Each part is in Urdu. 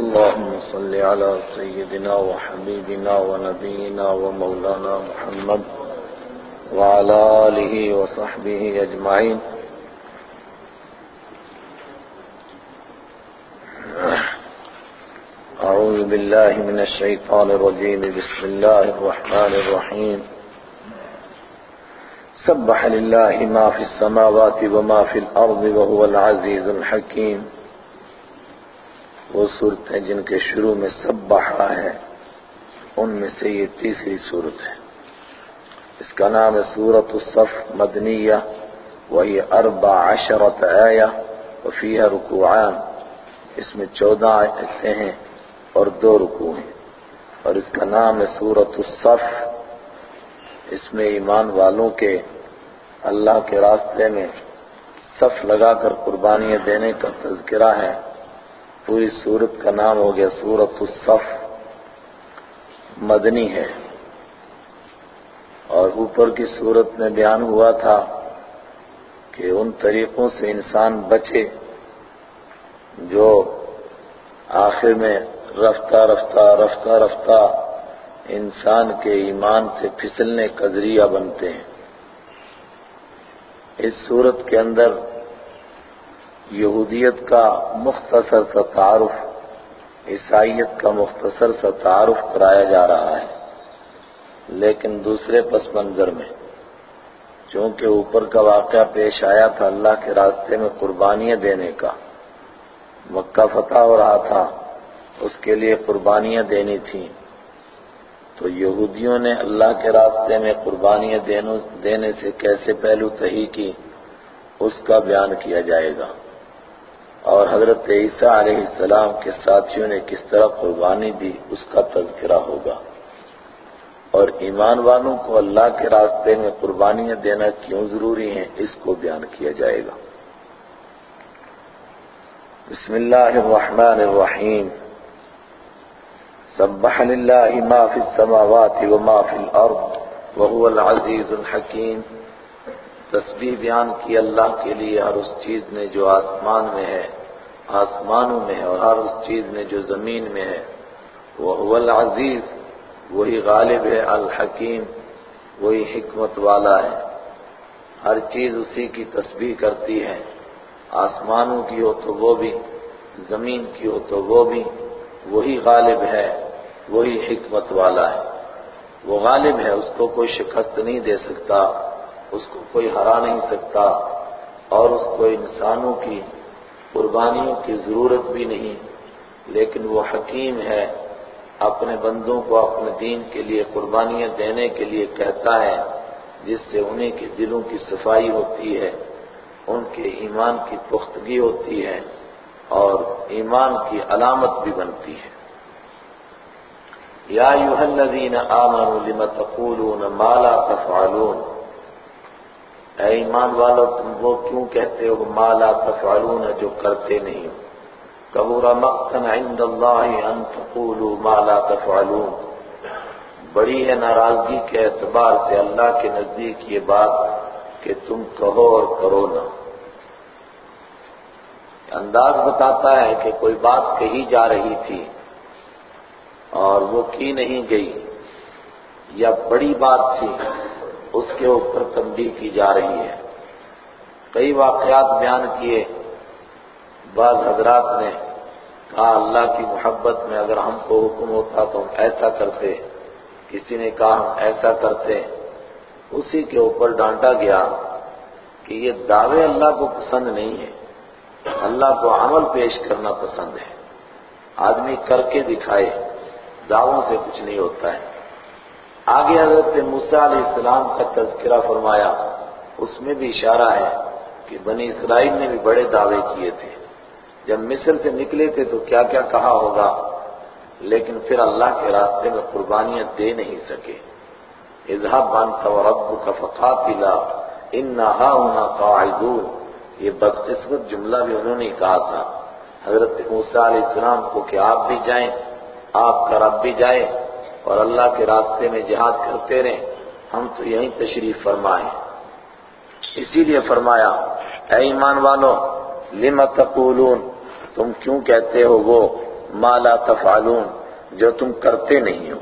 اللهم صل على سيدنا وحبيبنا ونبينا ومولانا محمد وعلى آله وصحبه أجمعين. أعوذ بالله من الشيطان الرجيم. بسم الله الرحمن الرحيم. سبح لله ما في السماوات وما في الأرض وهو العزيز الحكيم. وہ صورتیں جن کے شروع میں سبحا ہے۔ ان میں سے یہ تیسری صورت ہے۔ اس کا نام ہے سورت الصف مدنیہ، وہی اربع عشرت آیہ وفیہ رکوعان۔ اس میں چودہ آیتیں ہیں اور دو رکوع ہیں۔ اور اس کا نام ہے سورت الصف۔ اس میں ایمان والوں کے اللہ کے راستے میں صف لگا کر قربانیاں دینے کا تذکرہ ہے۔ پوری سورت کا نام ہو گیا سورت الصف، مدنی ہے۔ اور اوپر کی صورت میں بیان ہوا تھا کہ ان طریقوں سے انسان بچے جو آخر میں رفتہ رفتہ رفتہ رفتہ انسان کے ایمان سے پھسلنے کا ذریعہ بنتے ہیں۔ اس صورت کے اندر یہودیت کا مختصر سا تعارف، عیسائیت کا مختصر سا تعارف کرایا جا رہا ہے۔ لیکن دوسرے پس منظر میں، چونکہ اوپر کا واقعہ پیش آیا تھا اللہ کے راستے میں قربانیاں دینے کا، مکہ فتح ہو رہا تھا، اس کے لیے قربانیاں دینی تھیں۔ تو یہودیوں نے اللہ کے راستے میں قربانیاں دینے سے کیسے پہلو تہی کی، اس کا بیان کیا جائے گا۔ اور حضرت عیسیٰ علیہ السلام کے ساتھیوں نے کس طرح قربانی دی، اس کا تذکرہ ہوگا۔ اور ایمان والوں کو اللہ کے راستے میں قربانیاں دینا کیوں ضروری ہیں، اس کو بیان کیا جائے گا۔ بسم اللہ الرحمن الرحیم۔ سبح للہ ما فی السماوات وما فی الارض وهو العزیز الحکیم۔ تسبیح بیان کی اللہ کے لیے ہر اس چیز نے جو آسمان میں ہے۔ آسمانوں میں ہے اور ہر اس چیز نے جو زمین میں ہے وہ العزیز، وہی غالب ہے، الحکیم، وہی حکمت والا ہے۔ ہر چیز اسی کی تسبیح کرتی ہے۔ آسمانوں کی ہو تو وہ بھی، زمین کی ہو تو وہ بھی، وہی غالب ہے، وہی حکمت والا ہے۔ وہ غالب ہے، اس کو کوئی شکست نہیں دے سکتا، اس کو کوئی ہرا نہیں سکتا اور اس کو انسانوں کی قربانیوں کی ضرورت بھی نہیں، لیکن وہ حکیم ہے، اپنے بندوں کو اپنے دین کے لیے قربانیاں دینے کے لیے کہتا ہے، جس سے انہیں کے دلوں کی صفائی ہوتی ہے، ان کے ایمان کی پختگی ہوتی ہے، اور ایمان کی علامت بھی بنتی ہے۔ یا ایوہ الذین آمنوا لم تقولون ما لا تفعلون؟ اے ایمان والو، تم وہ کیوں کہتے ہو؟ ما لا تفعلون، جو کرتے نہیں ہو۔ کبور مقتن عند اللہ ان تقولوا ما لا تفعلون۔ بڑی ہے ناراضگی کے اعتبار سے اللہ کے نزدیک یہ بات کہ تم کہو اور کرو نہ۔ انداز بتاتا ہے کہ کوئی بات کہی جا رہی تھی اور وہ کی نہیں گئی، یا بڑی بات تھی۔ اس کے اوپر تنبیہ کی جا رہی ہے کئی واقعات بیان کیے۔ بعض حضرات نے کہا، اللہ کی محبت میں اگر ہم کو حکم ہوتا تو ہم ایسا کرتے، کسی نے کہا ہم ایسا کرتے۔ اسی کے اوپر ڈانٹا گیا کہ یہ دعوے اللہ کو پسند نہیں ہے اللہ کو عمل پیش کرنا پسند ہے۔ آدمی کر کے دکھائے، دعووں سے کچھ نہیں ہوتا ہے۔ آگے حضرت موسیٰ علیہ السلام کا تذکرہ فرمایا، اس میں بھی اشارہ ہے کہ بنی اسرائیل نے بھی بڑے دعوے کیے تھے۔ جب مصر سے نکلے تھے تو کیا کیا کہا ہوگا؟ لیکن پھر اللہ کے راستے میں قربانیاں دے نہیں سکے۔ اظہار بانتا رب کا فقاتلا ان نہ قاعدون۔ یہ بدقسمت جملہ بھی انہوں نے کہا تھا۔ حضرت موسیٰ علیہ السلام کو کہ آپ بھی جائیں، آپ کا رب بھی جائے۔ اور اللہ کے راستے میں جہاد کرتے رہیں۔ ہم تو یہیں تشریف فرمائیں اسی لیے فرمایا، اے ایمان والو، لم تقولون؟ تم کیوں کہتے ہو وہ؟ ما لا تفعلون، جو تم کرتے نہیں ہو۔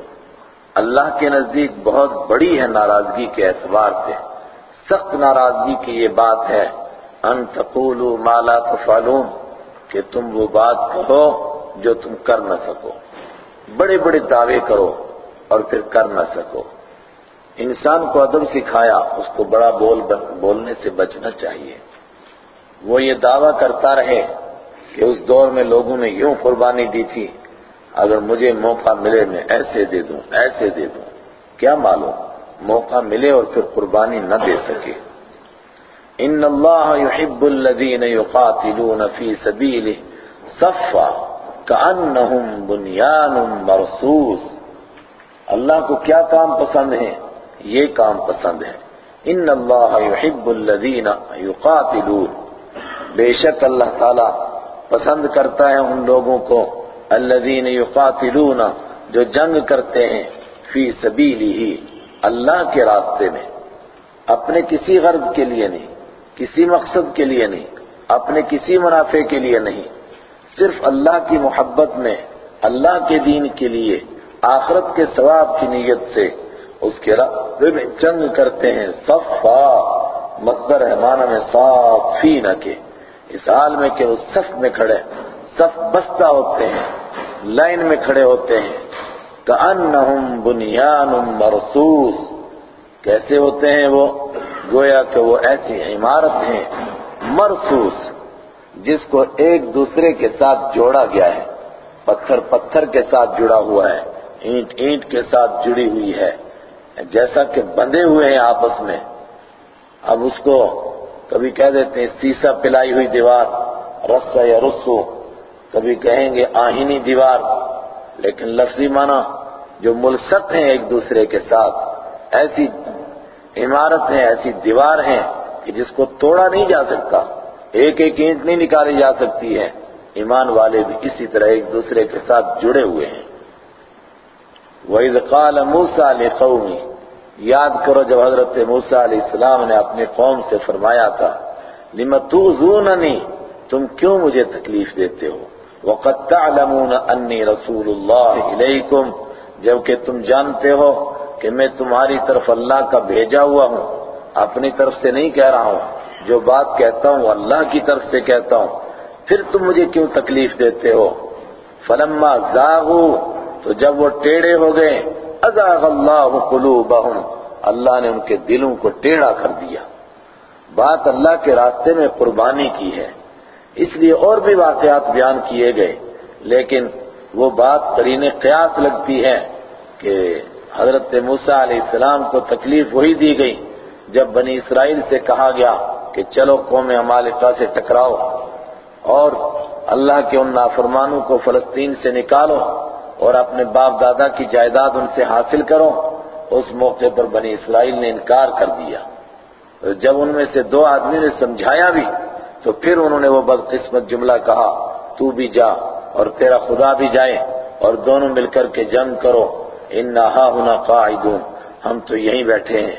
اللہ کے نزدیک بہت بڑی ہے ناراضگی کے اعتبار سے۔ سخت ناراضگی کی یہ بات ہے۔ ان تقولوا ما لا تفعلون، کہ تم وہ بات کہو جو تم کر نہ سکو۔ بڑے بڑے دعوے کرو۔ اور پھر کر نہ سکو۔ انسان کو ادب سکھایا، اس کو بڑا بول بولنے سے بچنا چاہیے۔ وہ یہ دعویٰ کرتا رہے کہ اس دور میں لوگوں نے یوں قربانی دی تھی، اگر مجھے موقع ملے میں ایسے دے دوں، ایسے دے دوں۔ کیا معلوم؟ موقع ملے اور پھر قربانی نہ دے سکے۔ ان اللہ يحب الذین يقاتلون فی سبیلہ صفا کأنہم بنیان مرصوص۔ اللہ کو کیا کام پسند ہے یہ کام پسند ہے ان اللہ يحب الذین يقاتلون بے شک اللہ تعالی پسند کرتا ہے ان لوگوں کو۔ الذین یقاتلون جو جنگ کرتے ہیں فی سبیلی ہی اللہ کے راستے میں۔ اپنے کسی غرض کے لیے نہیں، کسی مقصد کے لیے نہیں، اپنے کسی منافع کے لیے نہیں۔ صرف اللہ کی محبت میں، اللہ کے دین کے لیے آخرت کے ثواب کی نیت سے اس کے راستے میں جنگ کرتے ہیں، صفا مصدر ہے معنی میں صافی نہ کے۔ اس حال میں کہ اس صف میں کھڑے، صف بستہ ہوتے ہیں، لائن میں کھڑے ہوتے ہیں۔ کأنہم بنیان مرصوص۔ کیسے ہوتے ہیں وہ؟ گویا کہ وہ ایسی عمارت ہیں، مرصوص، جس کو ایک دوسرے کے ساتھ جوڑا گیا ہے، پتھر پتھر کے ساتھ جڑا ہوا ہے۔ اینٹ اینٹ کے ساتھ جڑی ہوئی ہے۔ جیسا کہ بندھے ہوئے ہیں آپس میں۔ اب اس کو کبھی کہہ دیتے ہیں، سیسا پلائی ہوئی دیوار رسا یا رسو کبھی کہیں گے آہینی دیوار، لیکن لفظی معنی جو ملصق ہیں ایک دوسرے کے ساتھ۔ ایسی عمارت ہیں، ایسی دیوار ہیں کہ جس کو توڑا نہیں جا سکتا۔ ایک ایک اینٹ نہیں نکالی جا سکتی ہے۔ ایمان والے بھی اسی طرح ایک دوسرے کے ساتھ جڑے ہوئے ہیں۔ وَإِذْ قَالَ مُوسَى لِقَوْمِ یاد کرو جب حضرت موسیٰ علیہ السلام نے اپنے قوم سے فرمایا تھا لِمَتُوزُونَنِي تم کیوں مجھے تکلیف دیتے ہو؟ وَقَدْ تَعْلَمُونَ أَنِّي رَسُولُ اللَّهِ إِلَيْكُمْ، جبکہ تم جانتے ہو کہ میں تمہاری طرف اللہ کا بھیجا ہوا ہوں۔ اپنی طرف سے نہیں کہہ رہا ہوں، جو بات کہتا ہوں، اللہ کی طرف سے کہتا ہوں۔ پھر تم مجھے کیوں تکلیف دیتے ہو؟ فلما زاغوا تو جب وہ ٹیڑے ہو گئے ازاغ اللہ قلوبہم، اللہ نے ان کے دلوں کو ٹیڑھا کر دیا۔ بات اللہ کے راستے میں قربانی کی ہے۔ اس لیے اور بھی واقعات بیان کیے گئے، لیکن وہ بات قرین قیاس لگتی ہے کہ حضرت موسیٰ علیہ السلام کو تکلیف وہی دی گئی، جب بنی اسرائیل سے کہا گیا کہ چلو قوم عمالقہ سے ٹکراؤ اور اللہ کے ان نافرمانوں کو فلسطین سے نکالو۔ اور اپنے باپ دادا کی جائیداد ان سے حاصل کرو اس موقع پر بنی اسرائیل نے انکار کر دیا۔ جب ان میں سے دو آدمی نے سمجھایا بھی، تو پھر انہوں نے وہ بدقسمت جملہ کہا، تو بھی جا اور تیرا خدا بھی جائے اور دونوں مل کر کے جنگ کرو۔ ان انہا ہنا قاعدون۔ ہم تو یہیں بیٹھے ہیں۔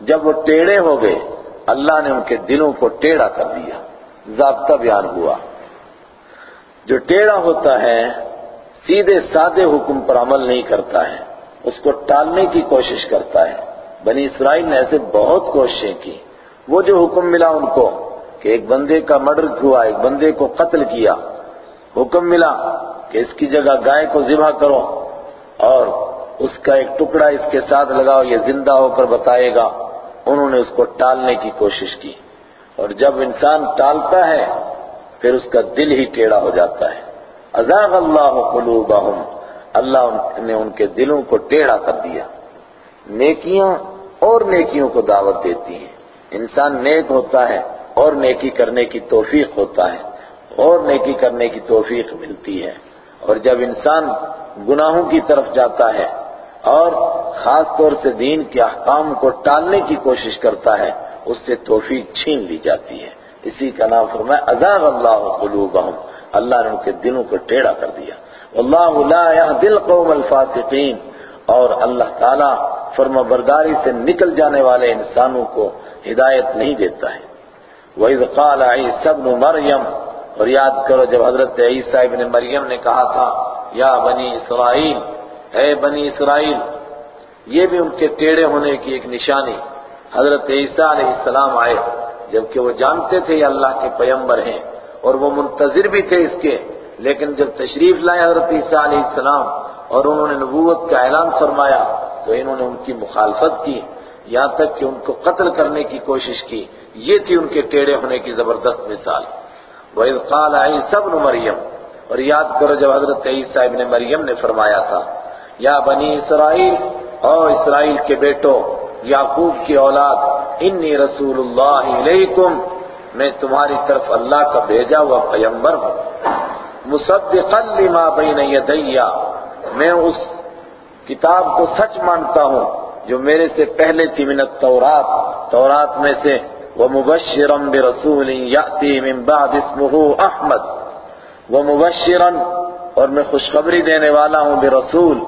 جب وہ ٹیڑے ہو گئے، اللہ نے ان کے دلوں کو ٹیڑھا کر دیا۔ ضابطہ بیان ہوا۔ جو ٹیڑھا ہوتا ہے سیدھے سادے حکم پر عمل نہیں کرتا ہے، اس کو ٹالنے کی کوشش کرتا ہے۔ بنی اسرائیل نے ایسے بہت کوششیں کی۔ وہ جو حکم ملا ان کو کہ ایک بندے کا مرڈر ہوا، ایک بندے کو قتل کیا، حکم ملا کہ اس کی جگہ گائے کو ذبح کرو اور اس کا ایک ٹکڑا اس کے ساتھ لگاؤ، یہ زندہ ہو کر بتائے گا۔ انہوں نے اس کو ٹالنے کی کوشش کی۔ اور جب انسان ٹالتا ہے، پھر اس کا دل ہی ٹیڑھا ہو جاتا ہے۔ ازاغ اللہ قلوبہم۔ اللہ نے ان کے دلوں کو ٹیڑھا کر دیا۔ نیکیاں اور نیکیوں کو دعوت دیتی ہیں۔ انسان نیک ہوتا ہے اور نیکی کرنے کی توفیق ہوتا ہے۔ اور نیکی کرنے کی توفیق ملتی ہے۔ اور جب انسان گناہوں کی طرف جاتا ہے اور خاص طور سے دین کے احکام کو ٹالنے کی کوشش کرتا ہے، اس سے توفیق چھین لی جاتی ہے۔ اسی کا نام فرمایا، ازاغ اللہ قلوبہم۔ اللہ نے ان کے دلوں کو ٹیڑھا کر دیا۔ واللہ لا يهدي القوم الفاسقین۔ اور اللہ تعالی فرما برداری سے نکل جانے والے انسانوں کو ہدایت نہیں دیتا ہے۔ وَإِذْ قَالَ عِيسَى ابْنُ مَرْيَمْ۔ اور یاد کرو جب حضرت عیسیٰ ابن مریم نے کہا تھا، یا بنی اسرائیل، اے بنی اسرائیل، یہ بھی ان کے ٹیڑے ہونے کی ایک نشانی حضرت عیسیٰ علیہ السلام آئے، جبکہ وہ جانتے تھے یہ اللہ کے پیمبر ہیں۔ اور وہ منتظر بھی تھے اس کے، لیکن جب تشریف لائے حضرت عیسیٰ علیہ السلام اور انہوں نے نبوت کا اعلان فرمایا، تو انہوں نے ان کی مخالفت کی یہاں تک کہ ان کو قتل کرنے کی کوشش کی۔ یہ تھی ان کے ٹیڑے ہونے کی زبردست مثال۔ وَإِذْ قَالَ عِيسَى ابْنُ مریم اور یاد کرو جب حضرت عیسیٰ ابن مریم نے فرمایا تھا، یا بنی اسرائیل او اسرائیل کے بیٹو، یعقوب کی اولاد، انی رسول اللہ علیکم میں تمہاری طرف اللہ کا بھیجا ہوا پیمبر ہوں۔ مصدقا لما بین یدیا میں اس کتاب کو سچ مانتا ہوں جو میرے سے پہلے تھی من التورات۔ تورات میں سے ومبشرا برسول یأتی من بعد اسمه احمد۔ ومبشرا اور میں خوشخبری دینے والا ہوں برسول۔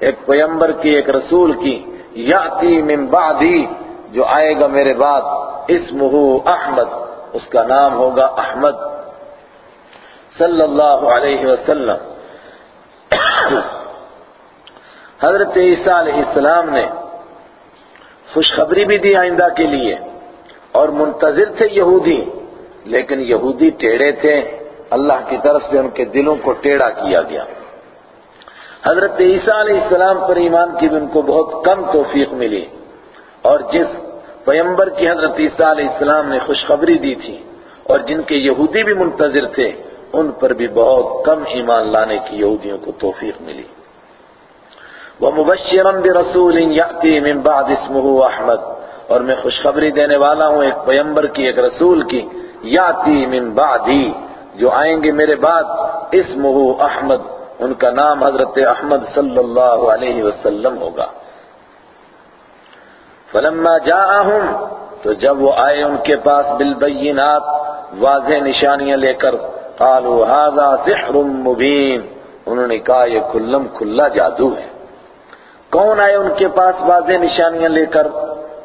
ایک پیمبر کی، ایک رسول کی۔ یأتی من بعدی، جو آئے گا میرے بعد اسمه احمد۔ اس کا نام ہوگا احمد صلی اللہ علیہ وسلم۔ حضرت عیسیٰ علیہ السلام نے خوشخبری بھی دی آئندہ کے لیے اور منتظر تھے یہودی، لیکن یہودی ٹیڑے تھے۔ اللہ کی طرف سے ان کے دلوں کو ٹیڑا کیا گیا۔ حضرت عیسیٰ علیہ السلام پر ایمان کی بھی ان کو بہت کم توفیق ملی اور جس پیمبر کی حضرت عیسیٰ علیہ السلام نے خوشخبری دی تھی اور جن کے یہودی بھی منتظر تھے، ان پر بھی بہت کم ایمان لانے کی یہودیوں کو توفیق ملی۔ وَمُبَشِّرًا بِرَسُولٍ يَأْتِي مِن بَعْدِ اسْمُهُ احمد۔ اور میں خوشخبری دینے والا ہوں، ایک پیمبر کی، ایک رسول کی۔ یاتی من بعدی، جو آئیں گے میرے بعد اسمہ احمد۔ ان کا نام حضرت احمد صلی اللہ علیہ وسلم ہوگا۔ فلما جاءہم، تو جب وہ آئے ان کے پاس بالبینات، واضح نشانیاں لے کر، قالوا هذا سحر مبین، انہوں نے کہا یہ کھلم کھلا جادو ہے۔ کون آئے ان کے پاس واضح نشانیاں لے کر؟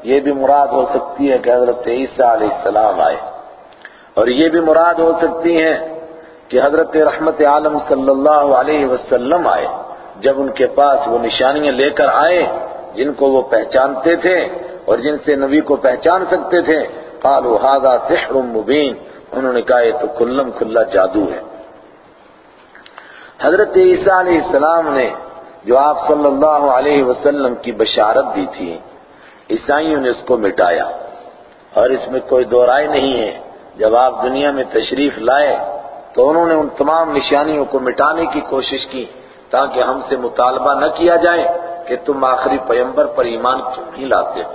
یہ بھی مراد ہو سکتی ہے کہ حضرت عیسیٰ علیہ السلام آئے۔ اور یہ بھی مراد ہو سکتی ہیں کہ حضرت رحمت عالم صلی اللہ علیہ وسلم آئے۔ جب ان کے پاس وہ نشانیاں لے کر آئے جن کو وہ پہچانتے تھے اور جن سے نبی کو پہچان سکتے تھے، قالوا هذا سحر مبین۔ انہوں نے کہا، یہ تو کلم کھلا جادو ہے۔ حضرت عیسیٰ علیہ السلام نے جو آپ صلی اللہ علیہ وسلم کی بشارت دی تھی، عیسائیوں نے اس کو مٹایا۔ اور اس میں کوئی دو رائے نہیں ہے۔ جب آپ دنیا میں تشریف لائے تو انہوں نے ان تمام نشانیوں کو مٹانے کی کوشش کی تاکہ ہم سے مطالبہ نہ کیا جائے۔ کہ تم آخری پیمبر پر ایمان کیوں نہیں لاتے ہو؟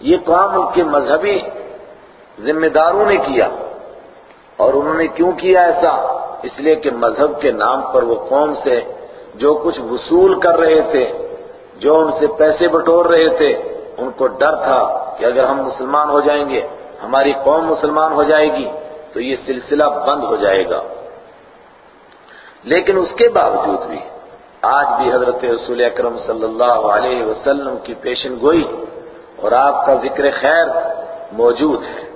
یہ کام ان کے مذہبی ذمہ داروں نے کیا اور انہوں نے کیوں کیا ایسا؟ اس لیے کہ مذہب کے نام پر وہ قوم سے جو کچھ وصول کر رہے تھے، جو ان سے پیسے بٹور رہے تھے، ان کو ڈر تھا کہ اگر ہم مسلمان ہو جائیں گے، ہماری قوم مسلمان ہو جائے گی، تو یہ سلسلہ بند ہو جائے گا۔ لیکن اس کے باوجود بھی آج بھی حضرت رسول اکرم صلی اللہ علیہ وسلم کی پیشن گوئی اور آپ کا ذکر خیر موجود ہے۔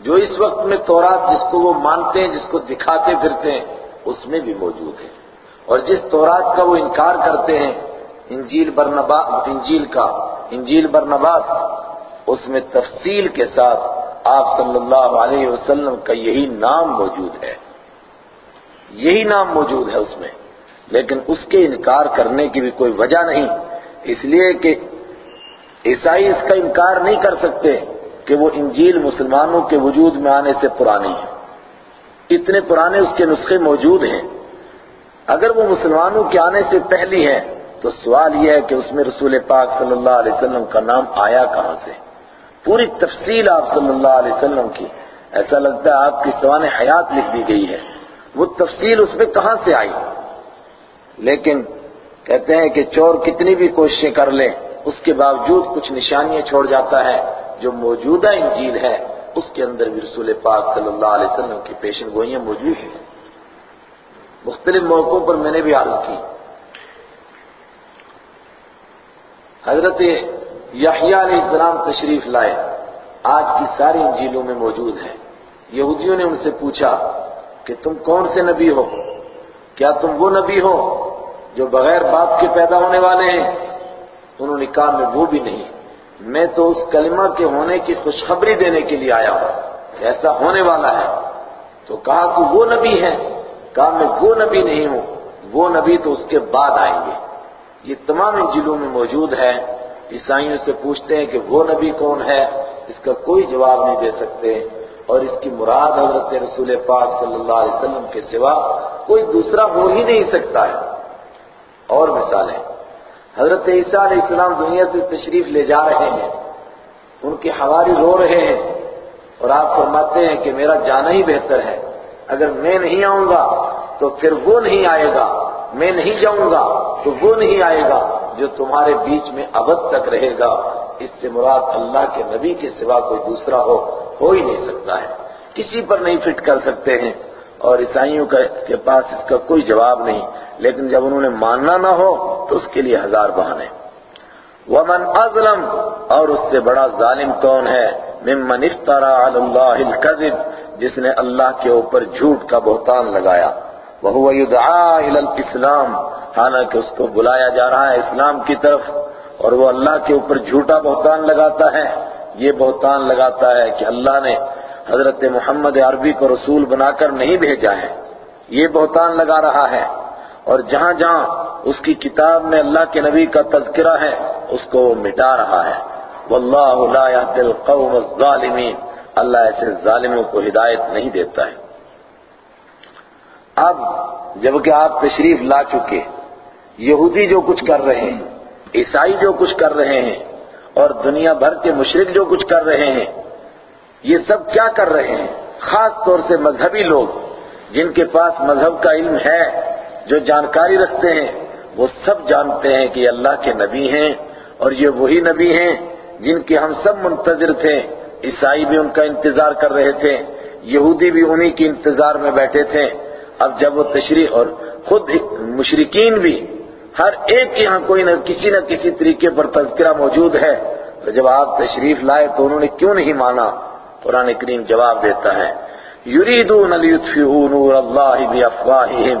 جو اس وقت میں تورات جس کو وہ مانتے ہیں، جس کو دکھاتے پھرتے ہیں، اس میں بھی موجود ہے۔ اور جس تورات کا وہ انکار کرتے ہیں، انجیل برنبا، انجیل کا، انجیل برنباس، اس میں تفصیل کے ساتھ آپ صلی اللہ علیہ وسلم کا یہی نام موجود ہے۔ یہی نام موجود ہے اس میں۔ لیکن اس کے انکار کرنے کی بھی کوئی وجہ نہیں۔ اس لیے کہ عیسائی اس کا انکار نہیں کر سکتے کہ وہ انجیل مسلمانوں کے وجود میں آنے سے پرانی ہے اتنے پرانے اس کے نسخے موجود ہیں۔ اگر وہ مسلمانوں کے آنے سے پہلی ہے تو سوال یہ ہے کہ اس میں رسول پاک صلی اللہ علیہ وسلم کا نام آیا کہاں سے؟ پوری تفصیل آپ صلی اللہ علیہ وسلم کی۔ ایسا لگتا ہے آپ کی سوان حیات لکھ دی گئی ہے۔ وہ تفصیل اس میں کہاں سے آئی؟ لیکن کہتے ہیں کہ چور کتنی بھی کوششیں کر لے، اس کے باوجود کچھ نشانیاں چھوڑ جاتا ہے، جو موجودہ انجیل ہے، اس کے اندر بھی رسول پاک صلی اللہ علیہ وسلم کی پیشن گوئیاں موجود ہیں۔ مختلف موقعوں پر میں نے بھی عرض کی۔ حضرت یحییٰ علیہ السلام تشریف لائے۔ آج کی ساری انجیلوں میں موجود ہے یہودیوں نے ان سے پوچھا کہ تم کون سے نبی ہو؟ کیا تم وہ نبی ہو جو بغیر باپ کے پیدا ہونے والے ہیں؟ انہوں نے کہا، میں وہ بھی نہیں۔ میں تو اس کلمہ کے ہونے کی خوشخبری دینے کے لیے آیا ہوں۔ ایسا ہونے والا ہے۔ تو کہا کہ وہ نبی ہے کہا، میں وہ نبی نہیں ہوں۔ وہ نبی تو اس کے بعد آئیں گے۔ یہ تمام انجیلوں میں موجود ہے۔ عیسائیوں سے پوچھتے ہیں کہ وہ نبی کون ہے؟ اس کا کوئی جواب نہیں دے سکتے۔ اور اس کی مراد حضرت رسول پاک صلی اللہ علیہ وسلم کے سوا کوئی دوسرا ہو ہی نہیں سکتا ہے۔ اور مثالیں حضرت عیسیٰ علیہ السلام دنیا سے تشریف لے جا رہے ہیں۔ ان کے حواری رو رہے ہیں۔ اور آپ فرماتے ہیں کہ میرا جانا ہی بہتر ہے۔ اگر میں نہیں آؤں گا تو پھر وہ نہیں آئے گا۔ میں نہیں جاؤں گا تو وہ نہیں آئے گا جو تمہارے بیچ میں ابد تک رہے گا۔ اس سے مراد اللہ کے نبی کے سوا کوئی دوسرا ہو۔ ہو ہی نہیں سکتا ہے۔ کسی پر نہیں فٹ کر سکتے ہیں۔ اور عیسائیوں کے پاس اس کا کوئی جواب نہیں۔ لیکن جب انہوں نے ماننا نہ ہو، تو اس کے لیے ہزار بہانے۔ ومن اظلم اور اس سے بڑا ظالم کون ہے؟ ممن افترا علی اللہ الكذب جس نے اللہ کے اوپر جھوٹ کا بہتان لگایا۔ وہ يدعى الى الاسلام حالانکہ اس کو بلایا جا رہا ہے اسلام کی طرف۔ اور وہ اللہ کے اوپر جھوٹا بہتان لگاتا ہے۔ یہ بہتان لگاتا ہے کہ اللہ نے حضرت محمد عربی کو رسول بنا کر نہیں بھیجا ہے۔ یہ بہتان لگا رہا ہے۔ اور جہاں جہاں اس کی کتاب میں اللہ کے نبی کا تذکرہ ہے، اس کو وہ مٹا رہا ہے۔ واللہ لا يهدي القوم الظالمین۔ اللہ ایسے ظالموں کو ہدایت نہیں دیتا ہے۔ اب جبکہ آپ تشریف لا چکے، یہودی جو کچھ کر رہے ہیں، عیسائی جو کچھ کر رہے ہیں اور دنیا بھر کے مشرق جو کچھ کر رہے ہیں، یہ سب کیا کر رہے ہیں؟ خاص طور سے مذہبی لوگ، جن کے پاس مذہب کا علم ہے، جو جانکاری رکھتے ہیں، وہ سب جانتے ہیں کہ اللہ کے نبی ہیں، اور یہ وہی نبی ہیں جن کے ہم سب منتظر تھے۔ عیسائی بھی ان کا انتظار کر رہے تھے، یہودی بھی انہی کی انتظار میں بیٹھے تھے۔ اب جب وہ تشریح اور خود مشرقین بھی ہر ایک کے یہاں کوئی نہ کسی نہ کسی طریقے پر تذکرہ موجود ہے۔ تو جب آپ تشریف لائے تو انہوں نے کیوں نہیں مانا؟ قرآن کریم جواب دیتا ہے۔ یریدون لیطفئوا نور اللہ بافواہہم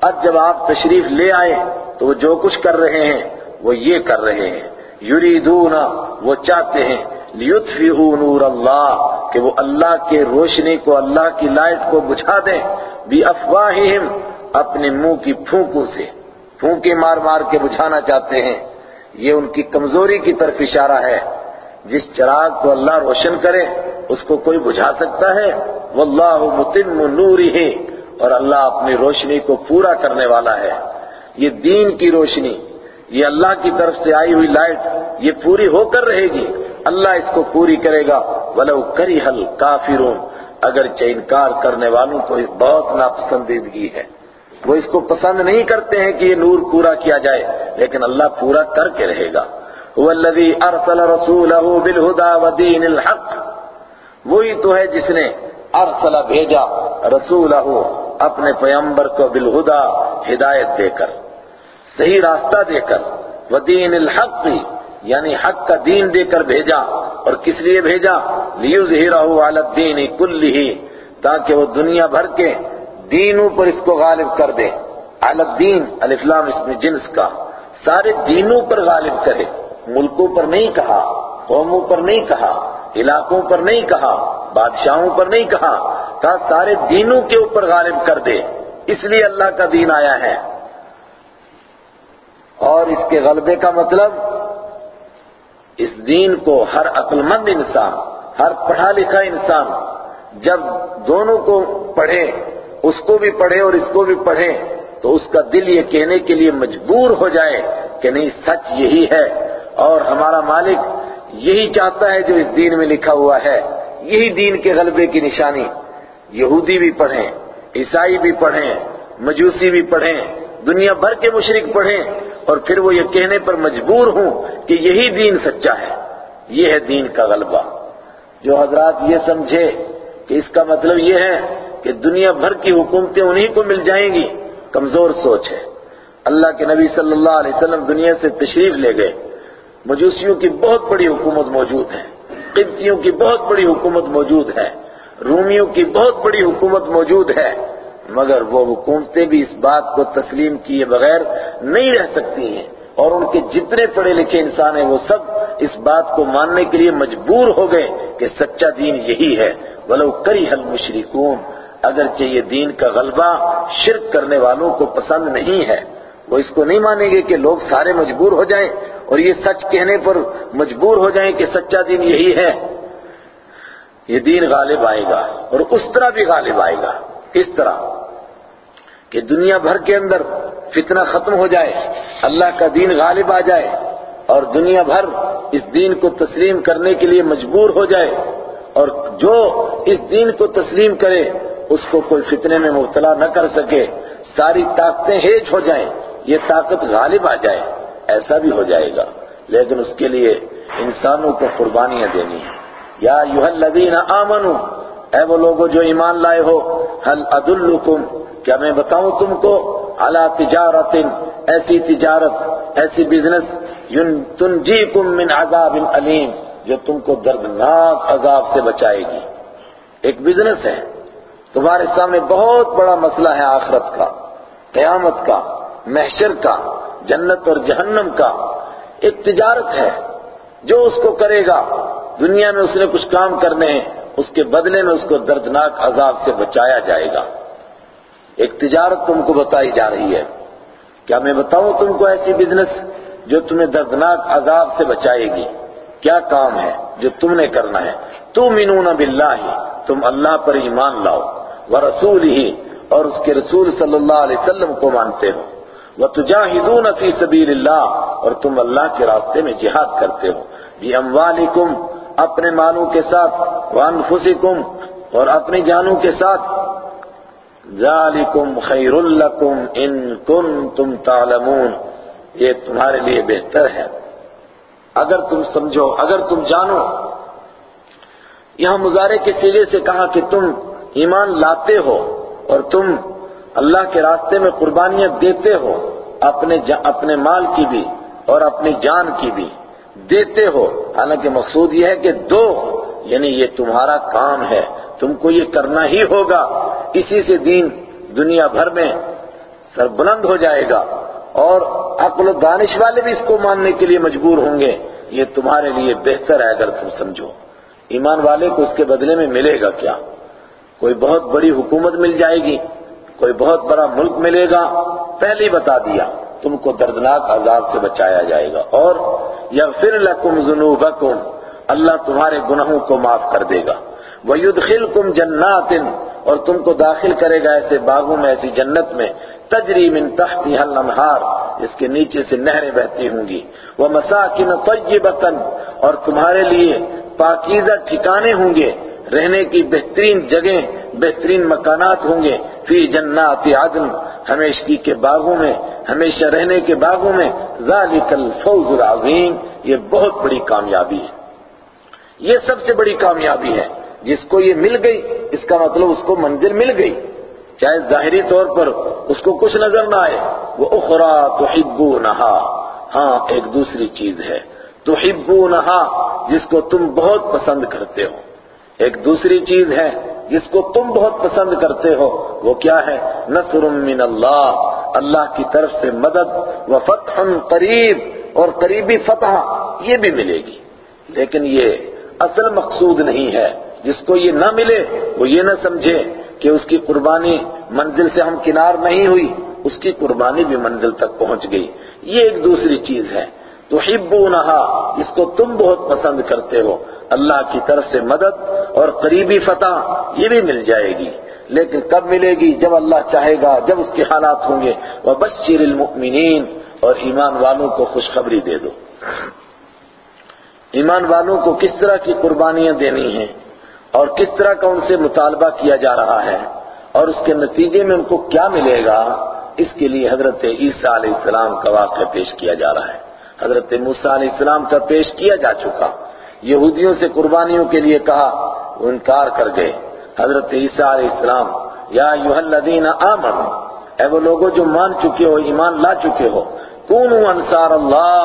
اب جب آپ تشریف لے آئے تو وہ جو کچھ کر رہے ہیں، وہ یہ کر رہے ہیں۔ یریدون وہ چاہتے ہیں۔ لیطفئوا نور اللہ، کہ وہ اللہ کے روشنی کو، اللہ کی لائٹ کو بجھا دیں۔ بافواہہم اپنے منہ کی پھونکوں سے۔ پھونکے مار مار کے بجھانا چاہتے ہیں۔ یہ ان کی کمزوری کی طرف اشارہ ہے۔ جس چراغ کو اللہ روشن کرے، اس کو کوئی بجھا سکتا ہے۔ واللہ متم نورہ اور اللہ اپنی روشنی کو پورا کرنے والا ہے۔ یہ دین کی روشنی، یہ اللہ کی طرف سے آئی ہوئی لائٹ، یہ پوری ہو کر رہے گی۔ اللہ اس کو پوری کرے گا۔ ولو کری حل کافرون اگرچہ انکار کرنے والوں کو بہت ناپسندیدگی ہے۔ وہ اس کو پسند نہیں کرتے ہیں کہ یہ نور پورا کیا جائے، لیکن اللہ پورا کر کے رہے گا۔ والذی ارسل رسولہ بالہدا ودین الحق۔ وہی تو ہے جس نے ارسل بھیجا رسولہ اپنے پیمبر کو بالہدا، ہدایت دے کر، صحیح راستہ دے کر۔ ودین الحق یعنی حق کا دین دے کر بھیجا۔ اور کس لیے بھیجا؟ لیظہرہ علی الدین کلہ تاکہ وہ دنیا بھر کے دینوں پر اس کو غالب کر دے۔ علی الدین الاسلام، اس میں جنس کا۔ سارے دینوں پر غالب کرے۔ ملکوں پر نہیں کہا، قوموں پر نہیں کہا، علاقوں پر نہیں کہا، بادشاہوں پر نہیں کہا کہا سارے دینوں کے اوپر غالب کر دے۔ اس لیے اللہ کا دین آیا ہے۔ اور اس کے غلبے کا مطلب اس دین کو ہر عقل مند انسان، ہر پڑھا لکھا انسان جب دونوں کو پڑھے اس کو بھی پڑھے اور اس کو بھی پڑھے تو اس کا دل یہ کہنے کے لیے مجبور ہو جائے کہ نہیں، سچ یہی ہے۔ اور ہمارا مالک یہی چاہتا ہے جو اس دین میں لکھا ہوا ہے۔ یہی دین کے غلبے کی نشانی۔ یہودی بھی پڑھیں، عیسائی بھی پڑھیں، مجوسی بھی پڑھیں، دنیا بھر کے مشرق پڑھیں۔ اور پھر وہ یہ کہنے پر مجبور ہوں کہ یہی دین سچا ہے۔ یہ ہے دین کا غلبہ۔ جو حضرات یہ سمجھے کہ اس کا مطلب یہ ہے کہ دنیا بھر کی حکومتیں انہی کو مل جائیں گی۔ کمزور سوچ ہے۔ اللہ کے نبی صلی اللہ علیہ وسلم دنیا سے تشریف لے گئے۔ مجوسیوں کی بہت بڑی حکومت موجود ہے۔ قبطیوں کی بہت بڑی حکومت موجود ہے۔ رومیوں کی بہت بڑی حکومت موجود ہے۔ مگر وہ حکومتیں بھی اس بات کو تسلیم کیے بغیر نہیں رہ سکتی ہیں۔ اور ان کے جتنے پڑھے لکھے انسان ہیں، وہ سب اس بات کو ماننے کے لیے مجبور ہو گئے کہ سچا دین یہی ہے۔ ولو کری حل مشرکون اگرچہ یہ دین کا غلبہ شرک کرنے والوں کو پسند نہیں ہے، وہ اس کو نہیں مانیں گے کہ لوگ سارے مجبور ہو جائیں اور یہ سچ کہنے پر مجبور ہو جائیں کہ سچا دین یہی ہے۔ یہ دین غالب آئے گا اور اس طرح بھی غالب آئے گا۔ اس طرح کہ دنیا بھر کے اندر فتنہ ختم ہو جائے، اللہ کا دین غالب آ جائے اور دنیا بھر اس دین کو تسلیم کرنے کے لیے مجبور ہو جائے اور جو اس دین کو تسلیم کرے اس کو کوئی فتنے میں مبتلا نہ کر سکے، ساری طاقتیں ہیج ہو جائیں، یہ طاقت غالب آ جائے، ایسا بھی ہو جائے گا۔ لیکن اس کے لیے انسانوں کو قربانیاں دینی ہیں۔ یا یوہ الذین آمنو اے وہ لوگوں جو ایمان لائے ہو حل ادلکم، کیا میں بتاؤں تم کو؟ علی تجارت ایسی تجارت، ایسی بزنس تنجیکم من عذاب علیم جو تم کو دردناک عذاب سے بچائے گی۔ ایک بزنس ہے۔ تمہارے سامنے بہت بڑا مسئلہ ہے آخرت کا، قیامت کا، محشر کا، جنت اور جہنم کا۔ ایک تجارت ہے، جو اس کو کرے گا، دنیا میں اس نے کچھ کام کرنے ہیں، اس کے بدلے میں اس کو دردناک عذاب سے بچایا جائے گا۔ ایک تجارت تم کو بتائی جا رہی ہے۔ کیا میں بتاؤں تم کو ایسی بزنس جو تمہیں دردناک عذاب سے بچائے گی؟ کیا کام ہے جو تم نے کرنا ہے؟ تو منون باللہ، تم اللہ پر ایمان لاؤ۔ ورسول ہی اور اس کے رسول صلی اللہ علیہ وسلم کو مانتے ہو۔ وَتُجَاهِدُونَ فِي سَبِيلِ اللَّهِ، اور تم اللہ کے راستے میں جہاد کرتے ہو۔ بِأَمْوَالِكُمْ، اپنے مالوں کے ساتھ، وَأَنفُسِكُمْ، اور اپنی جانوں کے ساتھ۔ ذَلِكُمْ خَيْرٌ لَكُمْ إِن كُنتُمْ تَعْلَمُونَ۔ یہ تمہارے لیے بہتر ہے۔ اگر تم سمجھو، اگر تم جانو۔ یہاں مظاہرے کے سیلے سے کہا کہ تم ایمان لاتے ہو اور تم اللہ کے راستے میں قربانیاں دیتے ہو، اپنے اپنے مال کی بھی اور اپنی جان کی بھی دیتے ہو۔ حالانکہ مقصود یہ ہے کہ دو یعنی یہ تمہارا کام ہے، تم کو یہ کرنا ہی ہوگا۔ اسی سے دین دنیا بھر میں سربلند ہو جائے گا اور عقل و دانش والے بھی اس کو ماننے کے لیے مجبور ہوں گے۔ یہ تمہارے لیے بہتر ہے اگر تم سمجھو۔ ایمان والے کو اس کے بدلے میں ملے گا کیا؟ کوئی بہت بڑی حکومت مل جائے گی، کوئی بہت بڑا ملک ملے گا پہلے ہی بتا دیا، تم کو دردناک عذاب سے بچایا جائے گا، اور یغفر لکم ذنوبکم، اللہ تمہارے گناہوں کو معاف کر دے گا۔ وَيُدْخِلْكُمْ جَنَّاتٍ، اور تم کو داخل کرے گا ایسے باغوں میں، ایسی جنت میں۔ تجری من تحتها الانہار جس کے نیچے سے نہریں بہتی ہوں گی۔ وَمَسَاكِنَ طَيِّبَةً، اور تمہارے لیے پاکیزہ ٹھکانے ہوں گے۔ رہنے کی بہترین جگہیں، بہترین مکانات ہوں گے۔ فی جنات عدن، ہمیشگی کے باغوں میں، ہمیشہ رہنے کے باغوں میں۔ ذالک الفوز العظیم، یہ بہت بڑی کامیابی ہے۔ یہ سب سے بڑی کامیابی ہے۔ جس کو یہ مل گئی، اس کا مطلب اس کو منزل مل گئی۔ چاہے ظاہری طور پر اس کو کچھ نظر نہ آئے۔ وہ اخرا تحبونہا ہاں ایک دوسری چیز ہے۔ تحبونہا جس کو تم بہت پسند کرتے ہو۔ ایک دوسری چیز ہے جس کو تم بہت پسند کرتے ہو، وہ کیا ہے؟ نصر من اللہ اللہ کی طرف سے مدد و فتح قریب اور قریبی فتح یہ بھی ملے گی۔ لیکن یہ اصل مقصود نہیں ہے۔ جس کو یہ نہ ملے، وہ یہ نہ سمجھے کہ اس کی قربانی منزل سے ہم کنار نہیں ہوئی، اس کی قربانی بھی منزل تک پہنچ گئی۔ یہ ایک دوسری چیز ہے۔ تو جس کو تم بہت پسند کرتے ہو۔ اللہ کی طرف سے مدد اور قریبی فتح یہ بھی مل جائے گی۔ لیکن کب ملے گی؟ جب اللہ چاہے گا، جب اس کے حالات ہوں گے۔ وہ بشیر المؤمنین اور ایمان والوں کو خوشخبری دے دو۔ ایمان والوں کو کس طرح کی قربانیاں دینی ہیں؟ اور کس طرح کا ان سے مطالبہ کیا جا رہا ہے؟ اور اس کے نتیجے میں ان کو کیا ملے گا؟ اس کے لیے حضرت عیسیٰ علیہ السلام کا واقعہ پیش کیا جا رہا ہے۔ حضرت موسیٰ علیہ السلام کا پیش کیا جا چکا۔ یہودیوں سے قربانیوں کے لیے کہا، وہ انکار کر گئے۔ حضرت عیسیٰ علیہ السلام، یا الذین آمنوا، اے وہ لوگوں جو مان چکے ہو، ایمان لا چکے ہو کونوا انصار اللہ،